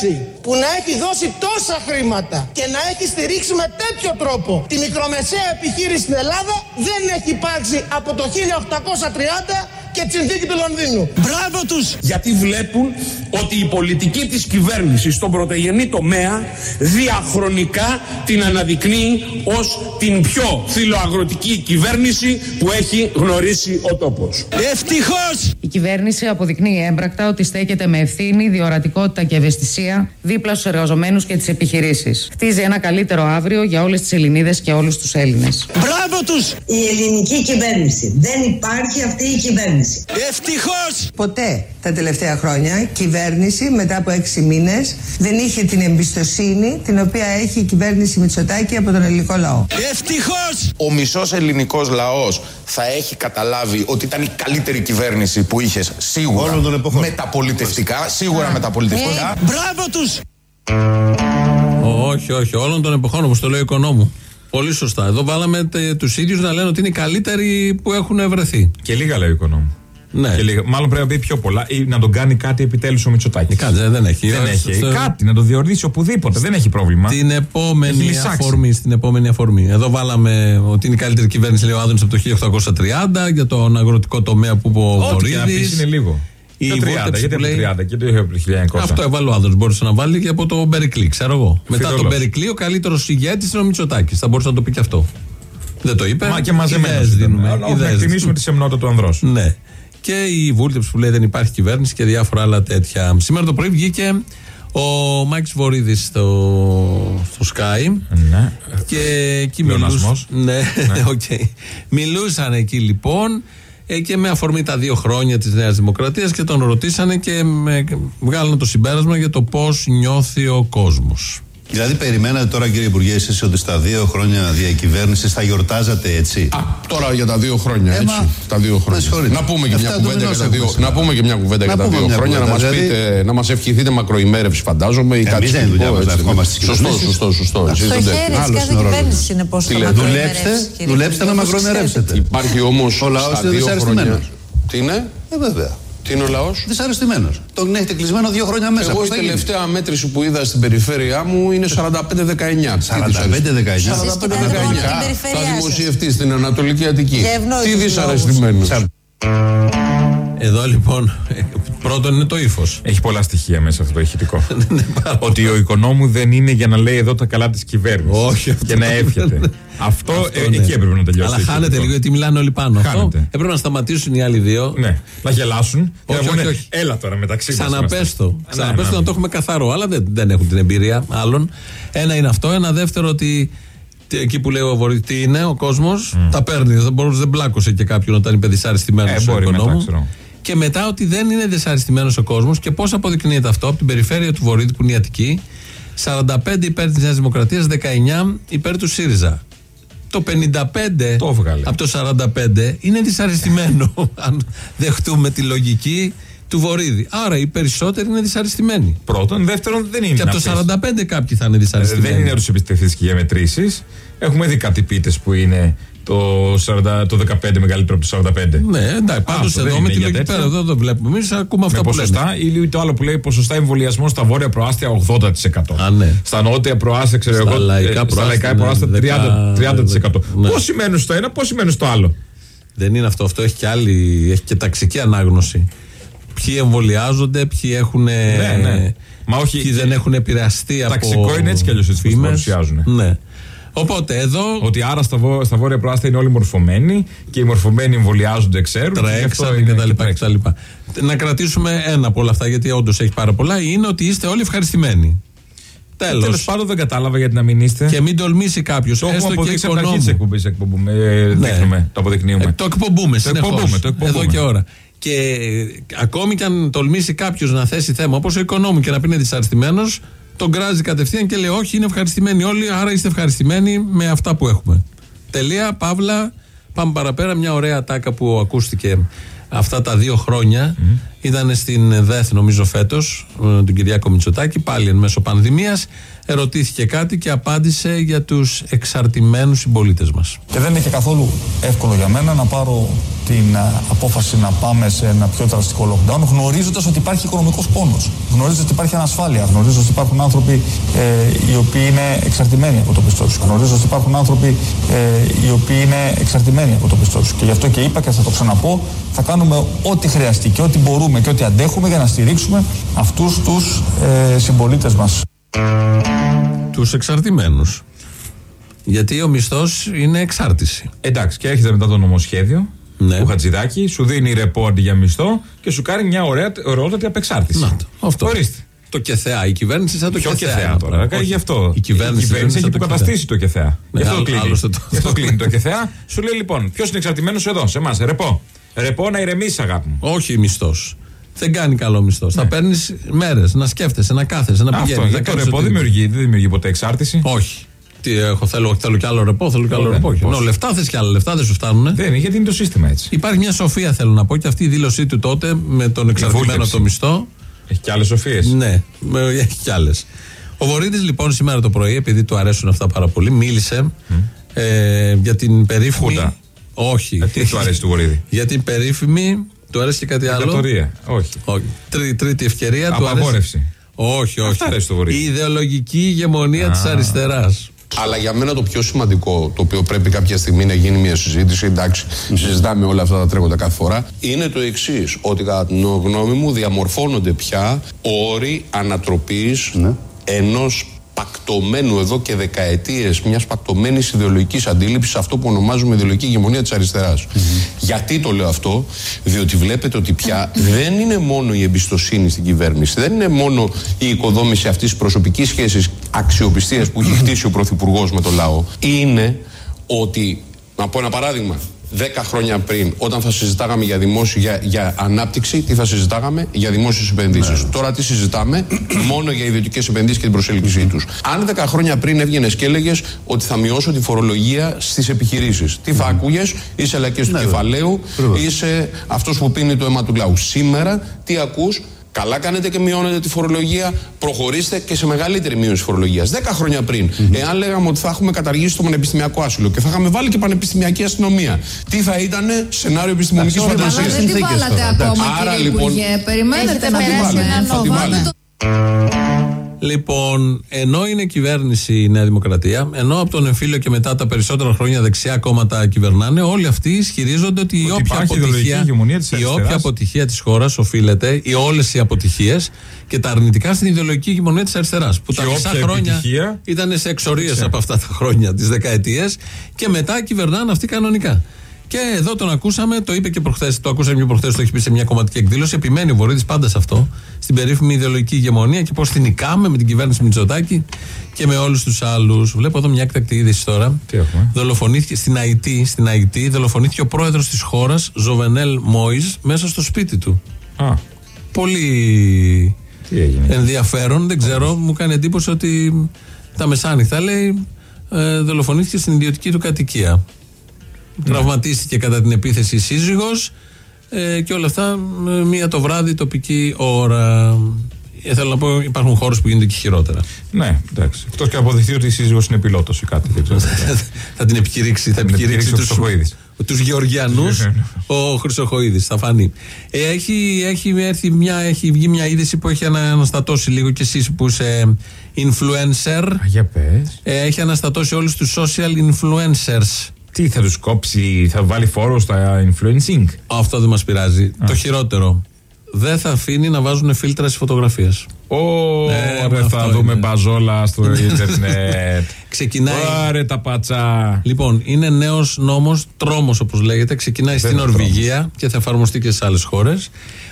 Κυβέρνηση που να έχει δώσει τόσα χρήματα και να έχει στηρίξει με τέτοιο τρόπο τη μικρομεσαία επιχείρηση στην Ελλάδα δεν έχει υπάρξει από το 1830 και τη συνθήκη του Λονδίνου. Μπράβο τους! Γιατί βλέπουν ότι η πολιτική της κυβέρνησης στον πρωτογενή τομέα διαχρονικά την αναδεικνύει ως την πιο φιλοαγροτική κυβέρνηση που έχει γνωρίσει ο τόπος. Ευτυχώς! Η κυβέρνηση αποδεικνύει έμπρακτα ότι στέκεται με ευθύνη, διορατικότητα και ευαισθησία δίπλα στους εργαζομένους και τις επιχειρήσεις. Χτίζει ένα καλύτερο αύριο για όλες τις Ελληνίδες και όλους τους Έλληνες. Μπράβο τους! Η ελληνική κυβέρνηση. Δεν υπάρχει αυτή η κυβέρνηση. Κυβέρνηση. Ευτυχώς! Ποτέ τα τελευταία χρόνια κυβέρνηση μετά από έξι μήνες δεν είχε την εμπιστοσύνη την οποία έχει η κυβέρνηση Μητσοτάκη από τον ελληνικό λαό. Ευτυχώς! Ο μισός ελληνικός λαός θα έχει καταλάβει ότι ήταν η καλύτερη κυβέρνηση που είχες σίγουρα. Μεταπολιτευτικά, σίγουρα μεταπολιτευτικά. Μπράβο τους! Όχι, όχι, όλων των εποχών όπως το λέει ο οικονόμου. Πολύ σωστά. Εδώ βάλαμε τους ίδιους να λένε ότι είναι οι καλύτεροι που έχουν βρεθεί. Και λίγα λέει ο οικονόμου. Ναι. Και λίγα. Μάλλον πρέπει να πει πιο πολλά ή να τον κάνει κάτι επιτέλους ο Μητσοτάκης. Κάτι δεν έχει. Δεν έχει. Στο- Κάτι να το διορθώσει οπουδήποτε. Δεν έχει πρόβλημα. Την Έχει επόμενη λυσάξει. αφορμή, στην επόμενη αφορμή. Εδώ βάλαμε ότι είναι η καλύτερη κυβέρνηση, λέει ο Άδωνης από το 1830 για τον αγροτικό τομέα που είπε ο Ό,τι και να Βορύδης. πεις είναι λίγο. Η Το 30, βούλτεψη γιατί που από το λέει- 30 και το είχε από το 1900. Αυτό έβαλε ο Άδωνη. Μπορούσε να βάλει και από το Μπερικλή, ξέρω εγώ. Μετά Φιδωλός. τον Μπερικλή, ο καλύτερος ηγέτης είναι ο Μητσοτάκης. Θα μπορούσε να το πει και αυτό. Δεν το είπε. Μα και μαζεμένος. Ιδέες δίνουμε. Να ιδέες εκτιμήσουμε δίνουμε. τη σεμνότητα του ανδρός. Ναι. Και η βούλτεψη που λέει δεν υπάρχει κυβέρνηση και διάφορα άλλα τέτοια. Σήμερα το πρωί βγήκε ο Μάκη Βορύδης στο, στο Sky. Ναι. Και εκεί Πλεονασμός. μιλούσαν. Ναι, οκ. Μιλούσαν εκεί λοιπόν ε, και με αφορμή τα δύο χρόνια της Νέας Δημοκρατίας και τον ρωτήσανε και με, βγάλανε το συμπέρασμα για το πώς νιώθει ο κόσμος. Δηλαδή, περιμένατε τώρα, κύριε Υπουργέ, εσείς ότι στα δύο χρόνια διακυβέρνησης θα γιορτάζατε έτσι; Τώρα για τα δύο χρόνια, Ε, έτσι. μα- Τα δύο Με χρόνια. συγχωρείτε. Να πούμε και μια Εφτά του κουβέντα για μηνός τα δύο, έχουμε να πούμε και μια κουβέντα Να για τα πούμε δύο μια χρόνια, να κουβέντα, μας δηλαδή- πείτε, να μας ευχηθείτε μακροημέρευση, φαντάζομαι, ή Εμείς κάτι δεν είναι δουλειά σχετικό, μας να έτσι. ευχόμαστε στις Σωστό, κυβερνήσεις. σωστό, σωστό. Εσείς Στο δεν το χέρι έχετε. της Άλλος κάθε είναι ο ρόλος. κυβέρνησης είναι πώς Τι θα λέτε, μακροημερεύσει, δουλέψτε, κύριε δουλέψτε να Υπουργέ, όπως μακροημερεύσετε. Υπάρχει όμως Ο λαός στα είναι δύο δυσαρεστημένος. χρόνια. Τι είναι, Ε, βέβαια. Τι είναι ο λαός; Δυσαρεστημένος. Τον έχετε κλεισμένο δύο χρόνια μέσα. Εγώ Πώς η θα γίνει; τελευταία μέτρηση που είδα στην περιφέρειά μου είναι 45-19. 45-19. 45-19. την περιφέρειά Θα σας. δημοσιευτεί στην Ανατολική Αττική. Για ευνόητους Τι λόγους. δυσαρεστημένος. Εδώ λοιπόν, ε, πρώτον είναι το ύφος. Έχει πολλά στοιχεία μέσα αυτό το ηχητικό. Ναι, ότι ο οικονόμου δεν είναι για να λέει εδώ τα καλά της κυβέρνησης. Όχι, αυτό Και να δεν εύχεται. είναι. αυτό, Αυτό, ε, ναι. εκεί έπρεπε να τελειώσει. Αλλά το χάνεται ηχητικό. λίγο γιατί μιλάνε όλοι πάνω. Αυτό Χάνεται. έπρεπε να σταματήσουν οι άλλοι δύο. Ναι, να γελάσουν. και Όχι, να πούνε, όχι, όχι. Έλα τώρα μεταξύ μας Ξαναπέστο. είμαστε». Ξαναπέστο Ναι, να το έχουμε καθαρό. Αλλά δεν, δεν έχουν την εμπειρία άλλων. Ένα είναι αυτό. Ένα δεύτερο ότι τι- εκεί που λέει ο Βορύδης τι είναι ο κόσμος, τα παίρνει. Δεν μπορούσε, δεν πλάκωσε και κάποιον όταν είπε δυσαρεστημένο Ε, ο μπορεί μετά, οικονόμου. ξέρω. Και μετά ότι δεν είναι δυσαρεστημένος ο κόσμος και πώς αποδεικνύεται αυτό από την περιφέρεια του Βορύδη που είναι η Αττική. 45 υπέρ της Νέας Δημοκρατίας, 19 υπέρ του ΣΥΡΙΖΑ. Το 55 Το έβγαλε. από το 45 είναι δυσαρεστημένο, αν δεχτούμε τη λογική του Βορύδη. Άρα οι περισσότεροι είναι δυσαρεστημένοι. Πρώτον. Δεύτερον, δεν είναι. Και από το αυτές. 45 κάποιοι θα είναι Ε, δυσαρεστημένοι. Δεν είναι τους εμπιστευτεί και για μετρήσεις. Έχουμε δει κάτι πίτες που είναι το, 40, το 15 μεγαλύτερο από το 45. Ναι, εντάξει, πάντως Αυτό δεν εδώ είναι με τη για λογική τέτοια. πέρα, εδώ το βλέπουμε. Εμείς ακούμε αυτά με που λένε. ποσοστά ή το άλλο που λέει ποσοστά εμβολιασμό στα βόρεια προάστια 80%. Α, ναι. Στα νότια προάστια, ξέρω Στα εγώ, λαϊκά ε, στα προάστια, λαϊκά ναι, προάστια 30%. 30%. Ναι. Πώς σημαίνουν στο ένα, πώς σημαίνουν στο άλλο; Δεν είναι αυτό. Αυτό έχει και άλλη, έχει και ταξική ανάγνωση. Ποιοι εμβολιάζονται, ποιοι έχουν. Ναι, ναι. Μα όχι- Ποιοι δεν έχουν επηρεαστεί από. Ταξικό είναι έτσι κι αλλιώς έτσι που το φήμες. παρουσιάζουν. Ναι. Οπότε εδώ Ότι άρα στα, βο- στα βόρεια προάστια είναι όλοι μορφωμένοι και οι μορφωμένοι εμβολιάζονται, ξέρουν. και γι' αυτό τρέξανε είναι και τα και λοιπά και τρέξανε. τα λοιπά. Να κρατήσουμε ένα από όλα αυτά, γιατί όντως έχει πάρα πολλά, είναι ότι είστε όλοι ευχαριστημένοι. Τέλος. Τέλος πάντων δεν κατάλαβα γιατί να μην είστε. Και μην τολμήσει κάποιος, το έχουμε έστω και αποδείξει από την αρχής της οικονόμου. εκπομπής. Εκπομπούμε, ε, Ναι. δείχνουμε, το αποδεικνύουμε. Ε, το εκπομπούμε Το συνεχώς. εκπομπούμε, το εκπομπούμε. Εδώ και ώρα. Και ε, ακόμη και αν τολμήσει κάποιος να θέσει θέμα όπως ο οικονόμου και να πει είναι δυσαρεστημένος, τον κράζει κατευθείαν και λέει: Όχι, είναι ευχαριστημένοι όλοι, άρα είστε ευχαριστημένοι με αυτά που έχουμε. Τελεία, παύλα. Πάμε παραπέρα. Μια ωραία τάκα που ακούστηκε αυτά τα δύο χρόνια ήταν στην ΔΕΘ, νομίζω φέτος, τον Κυριάκο Μητσοτάκη, πάλι εν μέσω πανδημίας. Ερωτήθηκε κάτι και απάντησε για τους εξαρτημένους συμπολίτες μας. Και δεν είναι και καθόλου εύκολο για μένα να πάρω την α, απόφαση να πάμε σε ένα πιο δραστικό lockdown, γνωρίζοντας ότι υπάρχει οικονομικός πόνος. Γνωρίζοντας ότι υπάρχει ανασφάλεια. Γνωρίζοντας ότι υπάρχουν άνθρωποι ε, οι οποίοι είναι εξαρτημένοι από το πιστό τους. Γνωρίζοντας ότι υπάρχουν άνθρωποι ε, οι οποίοι είναι εξαρτημένοι από το πιστό τους. Και γι' αυτό και είπα και θα το ξαναπώ, θα κάνουμε ό,τι χρειαστεί και ό,τι μπορούμε και ό,τι αντέχουμε για να στηρίξουμε αυτούς τους ε, συμπολίτες μας. Τους εξαρτημένους. Γιατί ο μισθός είναι εξάρτηση. Εντάξει, και έρχεται μετά το νομοσχέδιο Ναι. του Χατζηδάκη, σου δίνει ρεπό αντί για μισθό και σου κάνει μια ωραία, ωραιότατη απεξάρτηση. Να το, αυτό. Ορίστε. Το ΚΕΘΕΑ. Η κυβέρνηση σαν το Ποιο ΚΕΘΕΑ. ΚΕΘΕΑ είναι τώρα. αυτό. Κάνει Όχι. γι' αυτό. Η κυβέρνηση, έχει σαν το υποκαταστήσει το ΚΕΘΕΑ. Ναι, Γι' αυτό άλλο- κλείνει. άλλωστε το- Γι' αυτό κλείνει το ΚΕΘΕΑ. Σου λέει λοιπόν, ποιος είναι εξαρτημένος εδώ, σε εμάς, ρεπό. Ρεπό να ηρεμήσει, αγάπη μου. Όχι μισθός. Δεν κάνει καλό μισθός. Θα παίρνεις μέρες να σκέφτεσαι, να κάθεσαι, να πηγαίνεις. Ναι. Αυτό. Γιατί το ρεπό δημιουργεί, δεν δημιουργεί ποτέ εξάρτηση; Όχι. Τι έχω, θέλω, θέλω κι άλλο ρεπό, θέλω κι άλλο Ωραία, ρεπό. πώς; Ενώ λεφτά θες κι άλλα λεφτά, δεν σου φτάνουν. Δεν είναι, γιατί είναι το σύστημα έτσι. Υπάρχει μια σοφία, θέλω να πω, και αυτή η δήλωσή του τότε με τον εξαρτημένο βούλτευση. το μισθό. Έχει και άλλες σοφίες. Ναι, με- έχει κι άλλες. Ο Βορύδης λοιπόν σήμερα το πρωί, επειδή του αρέσουν αυτά πάρα πολύ, μίλησε ε, για την περίφημη. Φούντα. Όχι. Ε, τι του αρέσει του Βορύδη; για την περίφημη. Του αρέσει και κάτι άλλο; Δικτατορία. Όχι. Όχι. Τρί- τρίτη ευκαιρία. του αρέσει- Απαγόρευση. Όχι, όχι. Αυτά αρέσει στο Βορύδη. Η ιδεολογική ηγεμονία της αριστεράς. Αλλά για μένα το πιο σημαντικό, το οποίο πρέπει κάποια στιγμή να γίνει μια συζήτηση, εντάξει, συζητάμε όλα αυτά τα τρέχοντα κάθε φορά, είναι το εξής: Ότι κατά την γνώμη μου διαμορφώνονται πια όροι ανατροπής ενός πακτωμένου εδώ και δεκαετίες μιας πακτωμένης ιδεολογικής αντίληψης αυτό που ονομάζουμε ιδεολογική ηγεμονία της αριστερας Γιατί το λέω αυτό, διότι βλέπετε ότι πια δεν είναι μόνο η εμπιστοσύνη στην κυβέρνηση, δεν είναι μόνο η οικοδόμηση αυτής της προσωπικής σχέσης αξιοπιστίας που έχει χτίσει ο Πρωθυπουργός με το λαό, είναι ότι, να πω ένα παράδειγμα, 10 χρόνια πριν, όταν θα συζητάγαμε για, δημόσιο, για, για ανάπτυξη, τι θα συζητάγαμε; Για δημόσιες επενδύσεις. Τώρα τι συζητάμε, μόνο για ιδιωτικές επενδύσεις και την προσέλκυσή τους. Αν 10 χρόνια πριν έβγαινες και έλεγες ότι θα μειώσω τη φορολογία στις επιχειρήσεις, τι θα άκουγε, είσαι λακέ του κεφαλαίου, είσαι αυτός που πίνει το αίμα του λαού. Σήμερα τι ακούς, Καλά κάνετε και μειώνετε τη φορολογία. Προχωρήστε και σε μεγαλύτερη μείωση φορολογίας. Δέκα χρόνια πριν, εάν λέγαμε ότι θα έχουμε καταργήσει το πανεπιστημιακό άσυλο και θα είχαμε βάλει και πανεπιστημιακή αστυνομία, τι θα ήταν σενάριο επιστημονικής Αλλά φαντασίας; δεν τη βάλατε ακόμα, Άρα κύριε λοιπόν. Υπουργέ. Περιμένετε Έχετε να τη περάσει βάλετε. Ένα Θα τη Φοβάται βάλει. το- Λοιπόν, ενώ είναι κυβέρνηση η Νέα Δημοκρατία, ενώ από τον εμφύλιο και μετά τα περισσότερα χρόνια δεξιά κόμματα κυβερνάνε, όλοι αυτοί ισχυρίζονται ότι, η Ότι όποια υπάρχει ιδεολογική αποτυχία, ηγεμονία της η αριστεράς. όποια αποτυχία της χώρας οφείλεται, ή όλες οι αποτυχίες και τα αρνητικά στην ιδεολογική ηγεμονία της αριστεράς. Που Και τα μισά όποια χρόνια επιτυχία- ήταν σε εξορίες από αυτά τα χρόνια, τις δεκαετίες, και μετά κυβερνάνε αυτοί κανονικά. Και εδώ τον ακούσαμε, το είπε και προχθές, το ακούσαμε και προχθές, το έχει πει σε μια κομματική εκδήλωση. Επιμένει ο Βορύδης πάντα σε αυτό, στην περίφημη ιδεολογική ηγεμονία και πώς την νικάμε με την κυβέρνηση Μητσοτάκη και με όλους τους άλλους. Βλέπω εδώ μια έκτακτη είδηση τώρα. Τι έχουμε; Δολοφονήθηκε στην ΑΙΤ, στην ΑΙΤ δολοφονήθηκε ο πρόεδρος της χώρας, Ζοβενέλ Μόιζ, μέσα στο σπίτι του. Α, Πολύ τι έγινε; ενδιαφέρον, δεν ξέρω, μου κάνει εντύπωση ότι τα μεσάνυχτα λέει ε, δολοφονήθηκε στην ιδιωτική του κατοικία. Τραυματίστηκε κατά την επίθεση η σύζυγος ε, και όλα αυτά ε, μία το βράδυ τοπική ώρα. Ε, θέλω να πω υπάρχουν χώρες που γίνονται και χειρότερα. Ναι, εντάξει. Εκτός και αποδειχθεί ότι η σύζυγος είναι πιλότος ή κάτι. Δεν ξέρω. θα την επικηρύξει, θα την επικηρύξει επικηρύξει ο τους, Χρυσοχοίδης. τους Γεωργιανούς Ναι, ναι. ο Χρυσοχοίδης, θα φανεί. Ε, έχει, έχει, έρθει μια, έχει βγει μια είδηση που έχει ανα- αναστατώσει λίγο κι εσείς που είσαι influencer. Για πες. Ε, έχει αναστατώσει όλους τους social influencers. Τι θα τους κόψει, θα βάλει φόρο στα influencing; Αυτό δεν μας πειράζει. Το χειρότερο. Δεν θα αφήνει να βάζουν φίλτρα στις φωτογραφίες. Ω, Ε, ρε, αυτό θα είναι. δούμε μπαζόλα στο ίντερνετ. Ξεκινάει. Άρε τα πατσά. Λοιπόν, είναι νέος νόμος, τρόμος όπως λέγεται. Ξεκινάει στην είναι Νορβηγία και θα εφαρμοστεί και σε άλλες χώρες.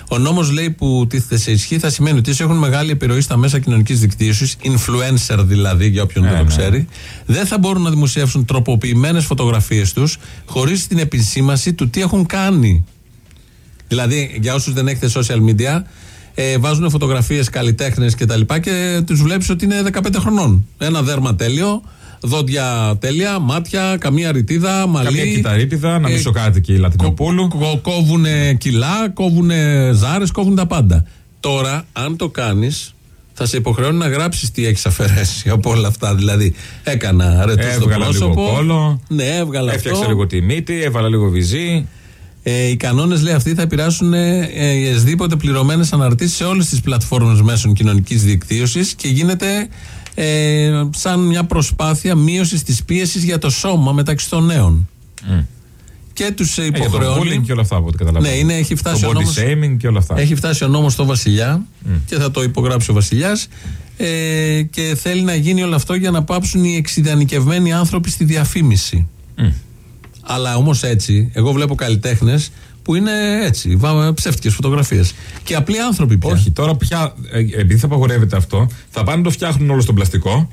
Ο νόμος λέει που τίθεται σε ισχύ θα σημαίνει ότι όσοι έχουν μεγάλη επιρροή στα μέσα κοινωνικής δικτύωσης, influencer δηλαδή, για όποιον δεν το ναι. ξέρει, δεν θα μπορούν να δημοσιεύσουν τροποποιημένες φωτογραφίες τους χωρίς την επισήμαση του τι έχουν κάνει. Δηλαδή, για όσους δεν έχετε social media, ε, βάζουν φωτογραφίες καλλιτέχνες και τα λοιπά και τους βλέπεις ότι είναι 15 χρονών. Ένα δέρμα τέλειο, δόντια τέλεια, μάτια, καμία ρητίδα, μαλλί. Καμία κυταρίτιδα, να Ε, μην σοκάρετε και η Λατινοπούλου. Κο- κόβουν κιλά, κόβουν ζάρες, κόβουν τα πάντα. Τώρα, αν το κάνεις, θα σε υποχρεώνει να γράψεις τι έχεις αφαιρέσει από όλα αυτά. Δηλαδή, έκανα ρετού στο Έβγαλα λίγο πρόσωπο. κόλλο. Ναι, έβγαλα Έφτιαξα αυτό. λίγο τη μύτη, έβαλα λίγο βυζί. Ε, οι κανόνες, λέει αυτοί, θα επηρεάσουν ε, ε, εσδήποτε πληρωμένες αναρτήσεις σε όλες τις πλατφόρμες μέσων κοινωνικής δικτύωσης και γίνεται ε, σαν μια προσπάθεια μείωσης της πίεσης για το σώμα μεταξύ των νέων. Και τους Ε, για το υποχρεώνει. bullying και όλα αυτά από ό,τι καταλαβαίνω. Ναι, είναι, έχει φτάσει Το ο body νόμος, shaming και όλα αυτά. έχει φτάσει ο νόμος στο Βασιλιά και θα το υπογράψει ο Βασιλιάς ε, και θέλει να γίνει όλο αυτό για να πάψουν οι εξειδανικευμένοι άνθρωποι στη διαφήμιση. Αλλά όμως έτσι, εγώ βλέπω καλλιτέχνες που είναι έτσι, βάμε ψεύτικες φωτογραφίες. Και απλοί άνθρωποι πια. Όχι, τώρα πια, ε, επειδή θα απαγορεύεται αυτό, θα πάνε να το φτιάχνουν όλο στον πλαστικό.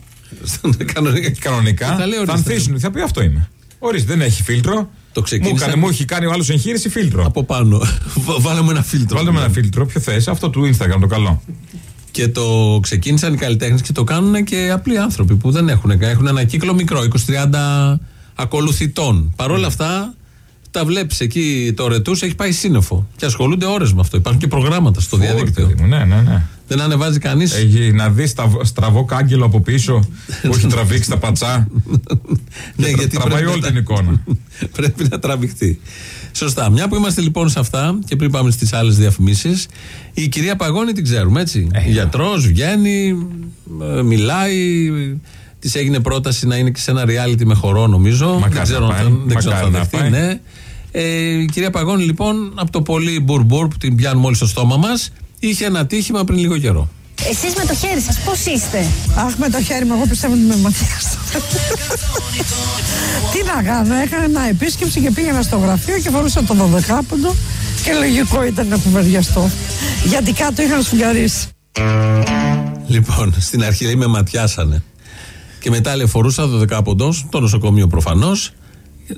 Κανονικά. Κανονικά. Θα λέει, θα ορίστε. ανθίσουν. Θα πει αυτό είμαι. Ορίστε, δεν έχει φίλτρο. Το Μου, ξεκίνησα έκανε, μου έχει κάνει ο άλλος εγχείρηση φίλτρο. από πάνω. Βα- Βάλε μου ένα φίλτρο. Βάλτε με ένα φίλτρο. Ποιο θες, αυτό του Instagram το καλό. Και το ξεκίνησαν οι καλλιτέχνες και το κάνουν και απλοί άνθρωποι που δεν έχουν. Έχουν ένα κύκλο μικρό, 20-30 ακολουθητών. Παρ' όλα αυτά, τα βλέπεις εκεί το ρετού, έχει πάει σύννεφο. Και ασχολούνται ώρες με αυτό. Υπάρχουν και προγράμματα στο Φόρη, διαδίκτυο. παιδί μου, Ναι, ναι, ναι. Δεν ανεβάζει κανείς; Έχει να δεις στραβό κάγκελο από πίσω που έχει τραβήξει τα πατσά. Ναι, τρα- γιατί τραβάει πρέπει όλη να την τα- εικόνα. πρέπει να τραβηχτεί. Σωστά. Μια που είμαστε λοιπόν σε αυτά και πριν πάμε στις άλλες διαφημίσεις, η κυρία Παγώνη την ξέρουμε έτσι. Ε, Γιατρός, βγαίνει, ε, μιλάει. Της έγινε πρόταση να είναι και σε ένα reality με χορό, νομίζω. Μακάρι δεν ξέρω, να πάει, αν- δεν ξέρω αν θα μακάρι να δεχτεί. πάει. Ναι. Ε, η κυρία Παγώνη, λοιπόν, από το πολύ μπουρμπουρ που την πιάνουμε όλοι στο στόμα μας, είχε ένα τύχημα πριν λίγο καιρό. Εσείς με το χέρι σας πώς είστε; Αχ, με το χέρι μου, εγώ πιστεύω ότι με ματιάστο. Τι να κάνω, έκανα μια επίσκεψη και πήγαινα στο γραφείο και φορούσα το 12 και λογικό ήταν να κουβεντιαστώ. Γιατί κάτω είχαν σφουγγαρίσει. Λοιπόν, στην αρχή λέει με ματιάσανε. Και μετά λέει φορούσα 12 ποντός, το νοσοκομείο προφανώς.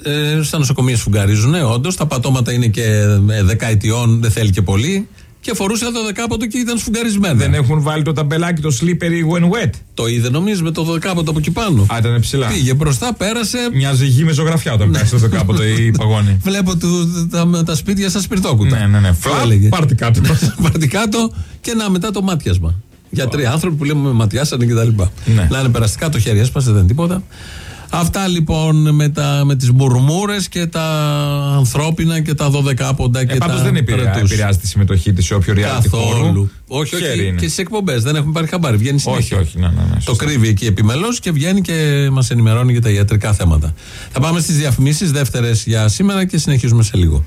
Ε, στα νοσοκομεία σφουγγαρίζουν, όντως. Τα πατώματα είναι και ε, δεκαετιών, δεν θέλει και πολύ. Και φορούσε το δεκάποτο και ήταν σφουγγαρισμένα. Δεν έχουν βάλει το ταμπελάκι το slippery when wet. Το είδε νομίζω με το δεκάποτο από εκεί πάνω. Α, ήταν ψηλά. Πήγε μπροστά, πέρασε. Μοιάζει γη με ζωγραφιά όταν πέρασε το δεκάποτο η παγόνη. Βλέπω του, τα, τα σπίτια στα σπιρτόκουτα. Ναι, ναι, ναι. Το Φλαπ, έλεγε. πάρτε κάτω. Πάρτε κάτω και να μετά το μάτιασμα. Γιατροί άνθρωποι που λέμε με ματιάσανε και τα λοιπά. Ναι. Να είναι περαστικά, το χέρι έσπασε, δεν είναι τίποτα. Αυτά λοιπόν με, τα, με τις μουρμούρες και τα ανθρώπινα και τα δωδεκάποντα και Ε, τα Πάντως δεν επηρεάζει, περαιτούς. επηρεάζει τη συμμετοχή της σε όποιο reality χώρο. Καθόλου. Όχι, Χέρι όχι. είναι. Και στις εκπομπές δεν έχουμε πάρει χαμπάρι. Βγαίνει συνέχεια. Όχι, όχι, ναι, ναι, ναι, Το σωστά. κρύβει εκεί επιμελώς και βγαίνει και μας ενημερώνει για τα ιατρικά θέματα. Θα πάμε στις διαφημίσεις, δεύτερες για σήμερα και συνεχίζουμε σε λίγο.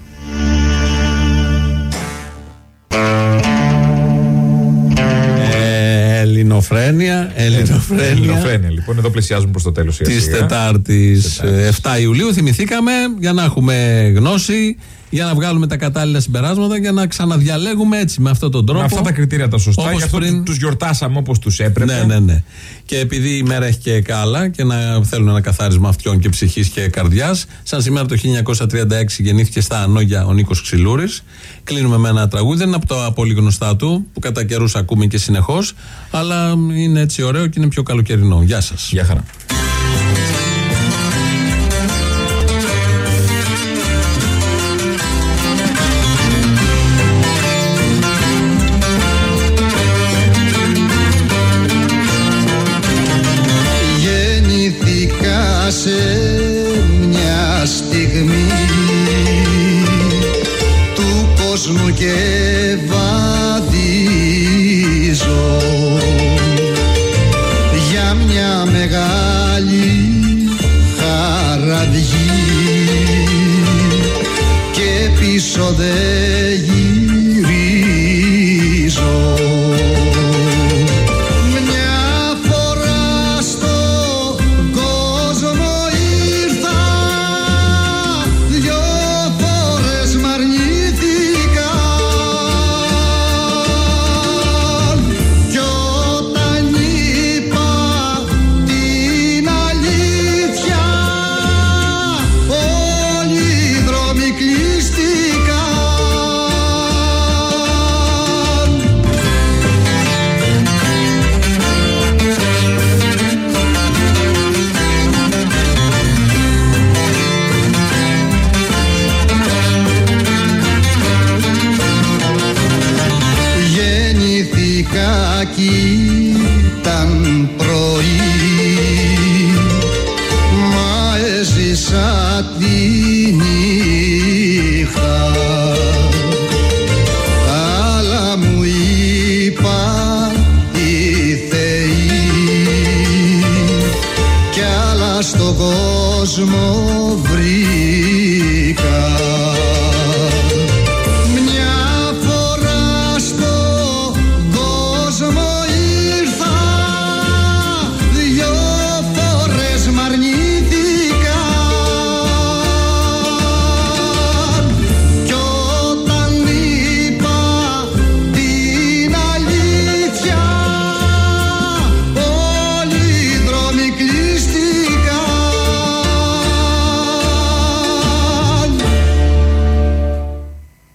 Ελληνοφρένεια, Ελληνοφρένεια. Ελληνοφρένεια, λοιπόν, εδώ πλησιάζουμε προς το τέλος. Της Τετάρτης 7 Ιουλίου. Θυμηθήκαμε για να έχουμε γνώση, για να βγάλουμε τα κατάλληλα συμπεράσματα, για να ξαναδιαλέγουμε έτσι με αυτόν τον τρόπο. Με αυτά τα κριτήρια τα σωστά. Όπως Γι' αυτό πριν- τους γιορτάσαμε όπως τους έπρεπε. Ναι, ναι, ναι. Και επειδή η μέρα έχει και κάλα και να θέλουν ένα καθάρισμα αυτιών και ψυχής και καρδιάς, σαν σήμερα το 1936 γεννήθηκε στα Ανόγια ο Νίκος Ξυλούρης. Κλείνουμε με ένα τραγούδι, δεν είναι από τα πολύ γνωστά του, που κατά καιρούς ακούμε και συνεχώς, αλλά είναι έτσι ωραίο και είναι πιο καλοκαιρινό. Γεια σας. Γεια χαρά.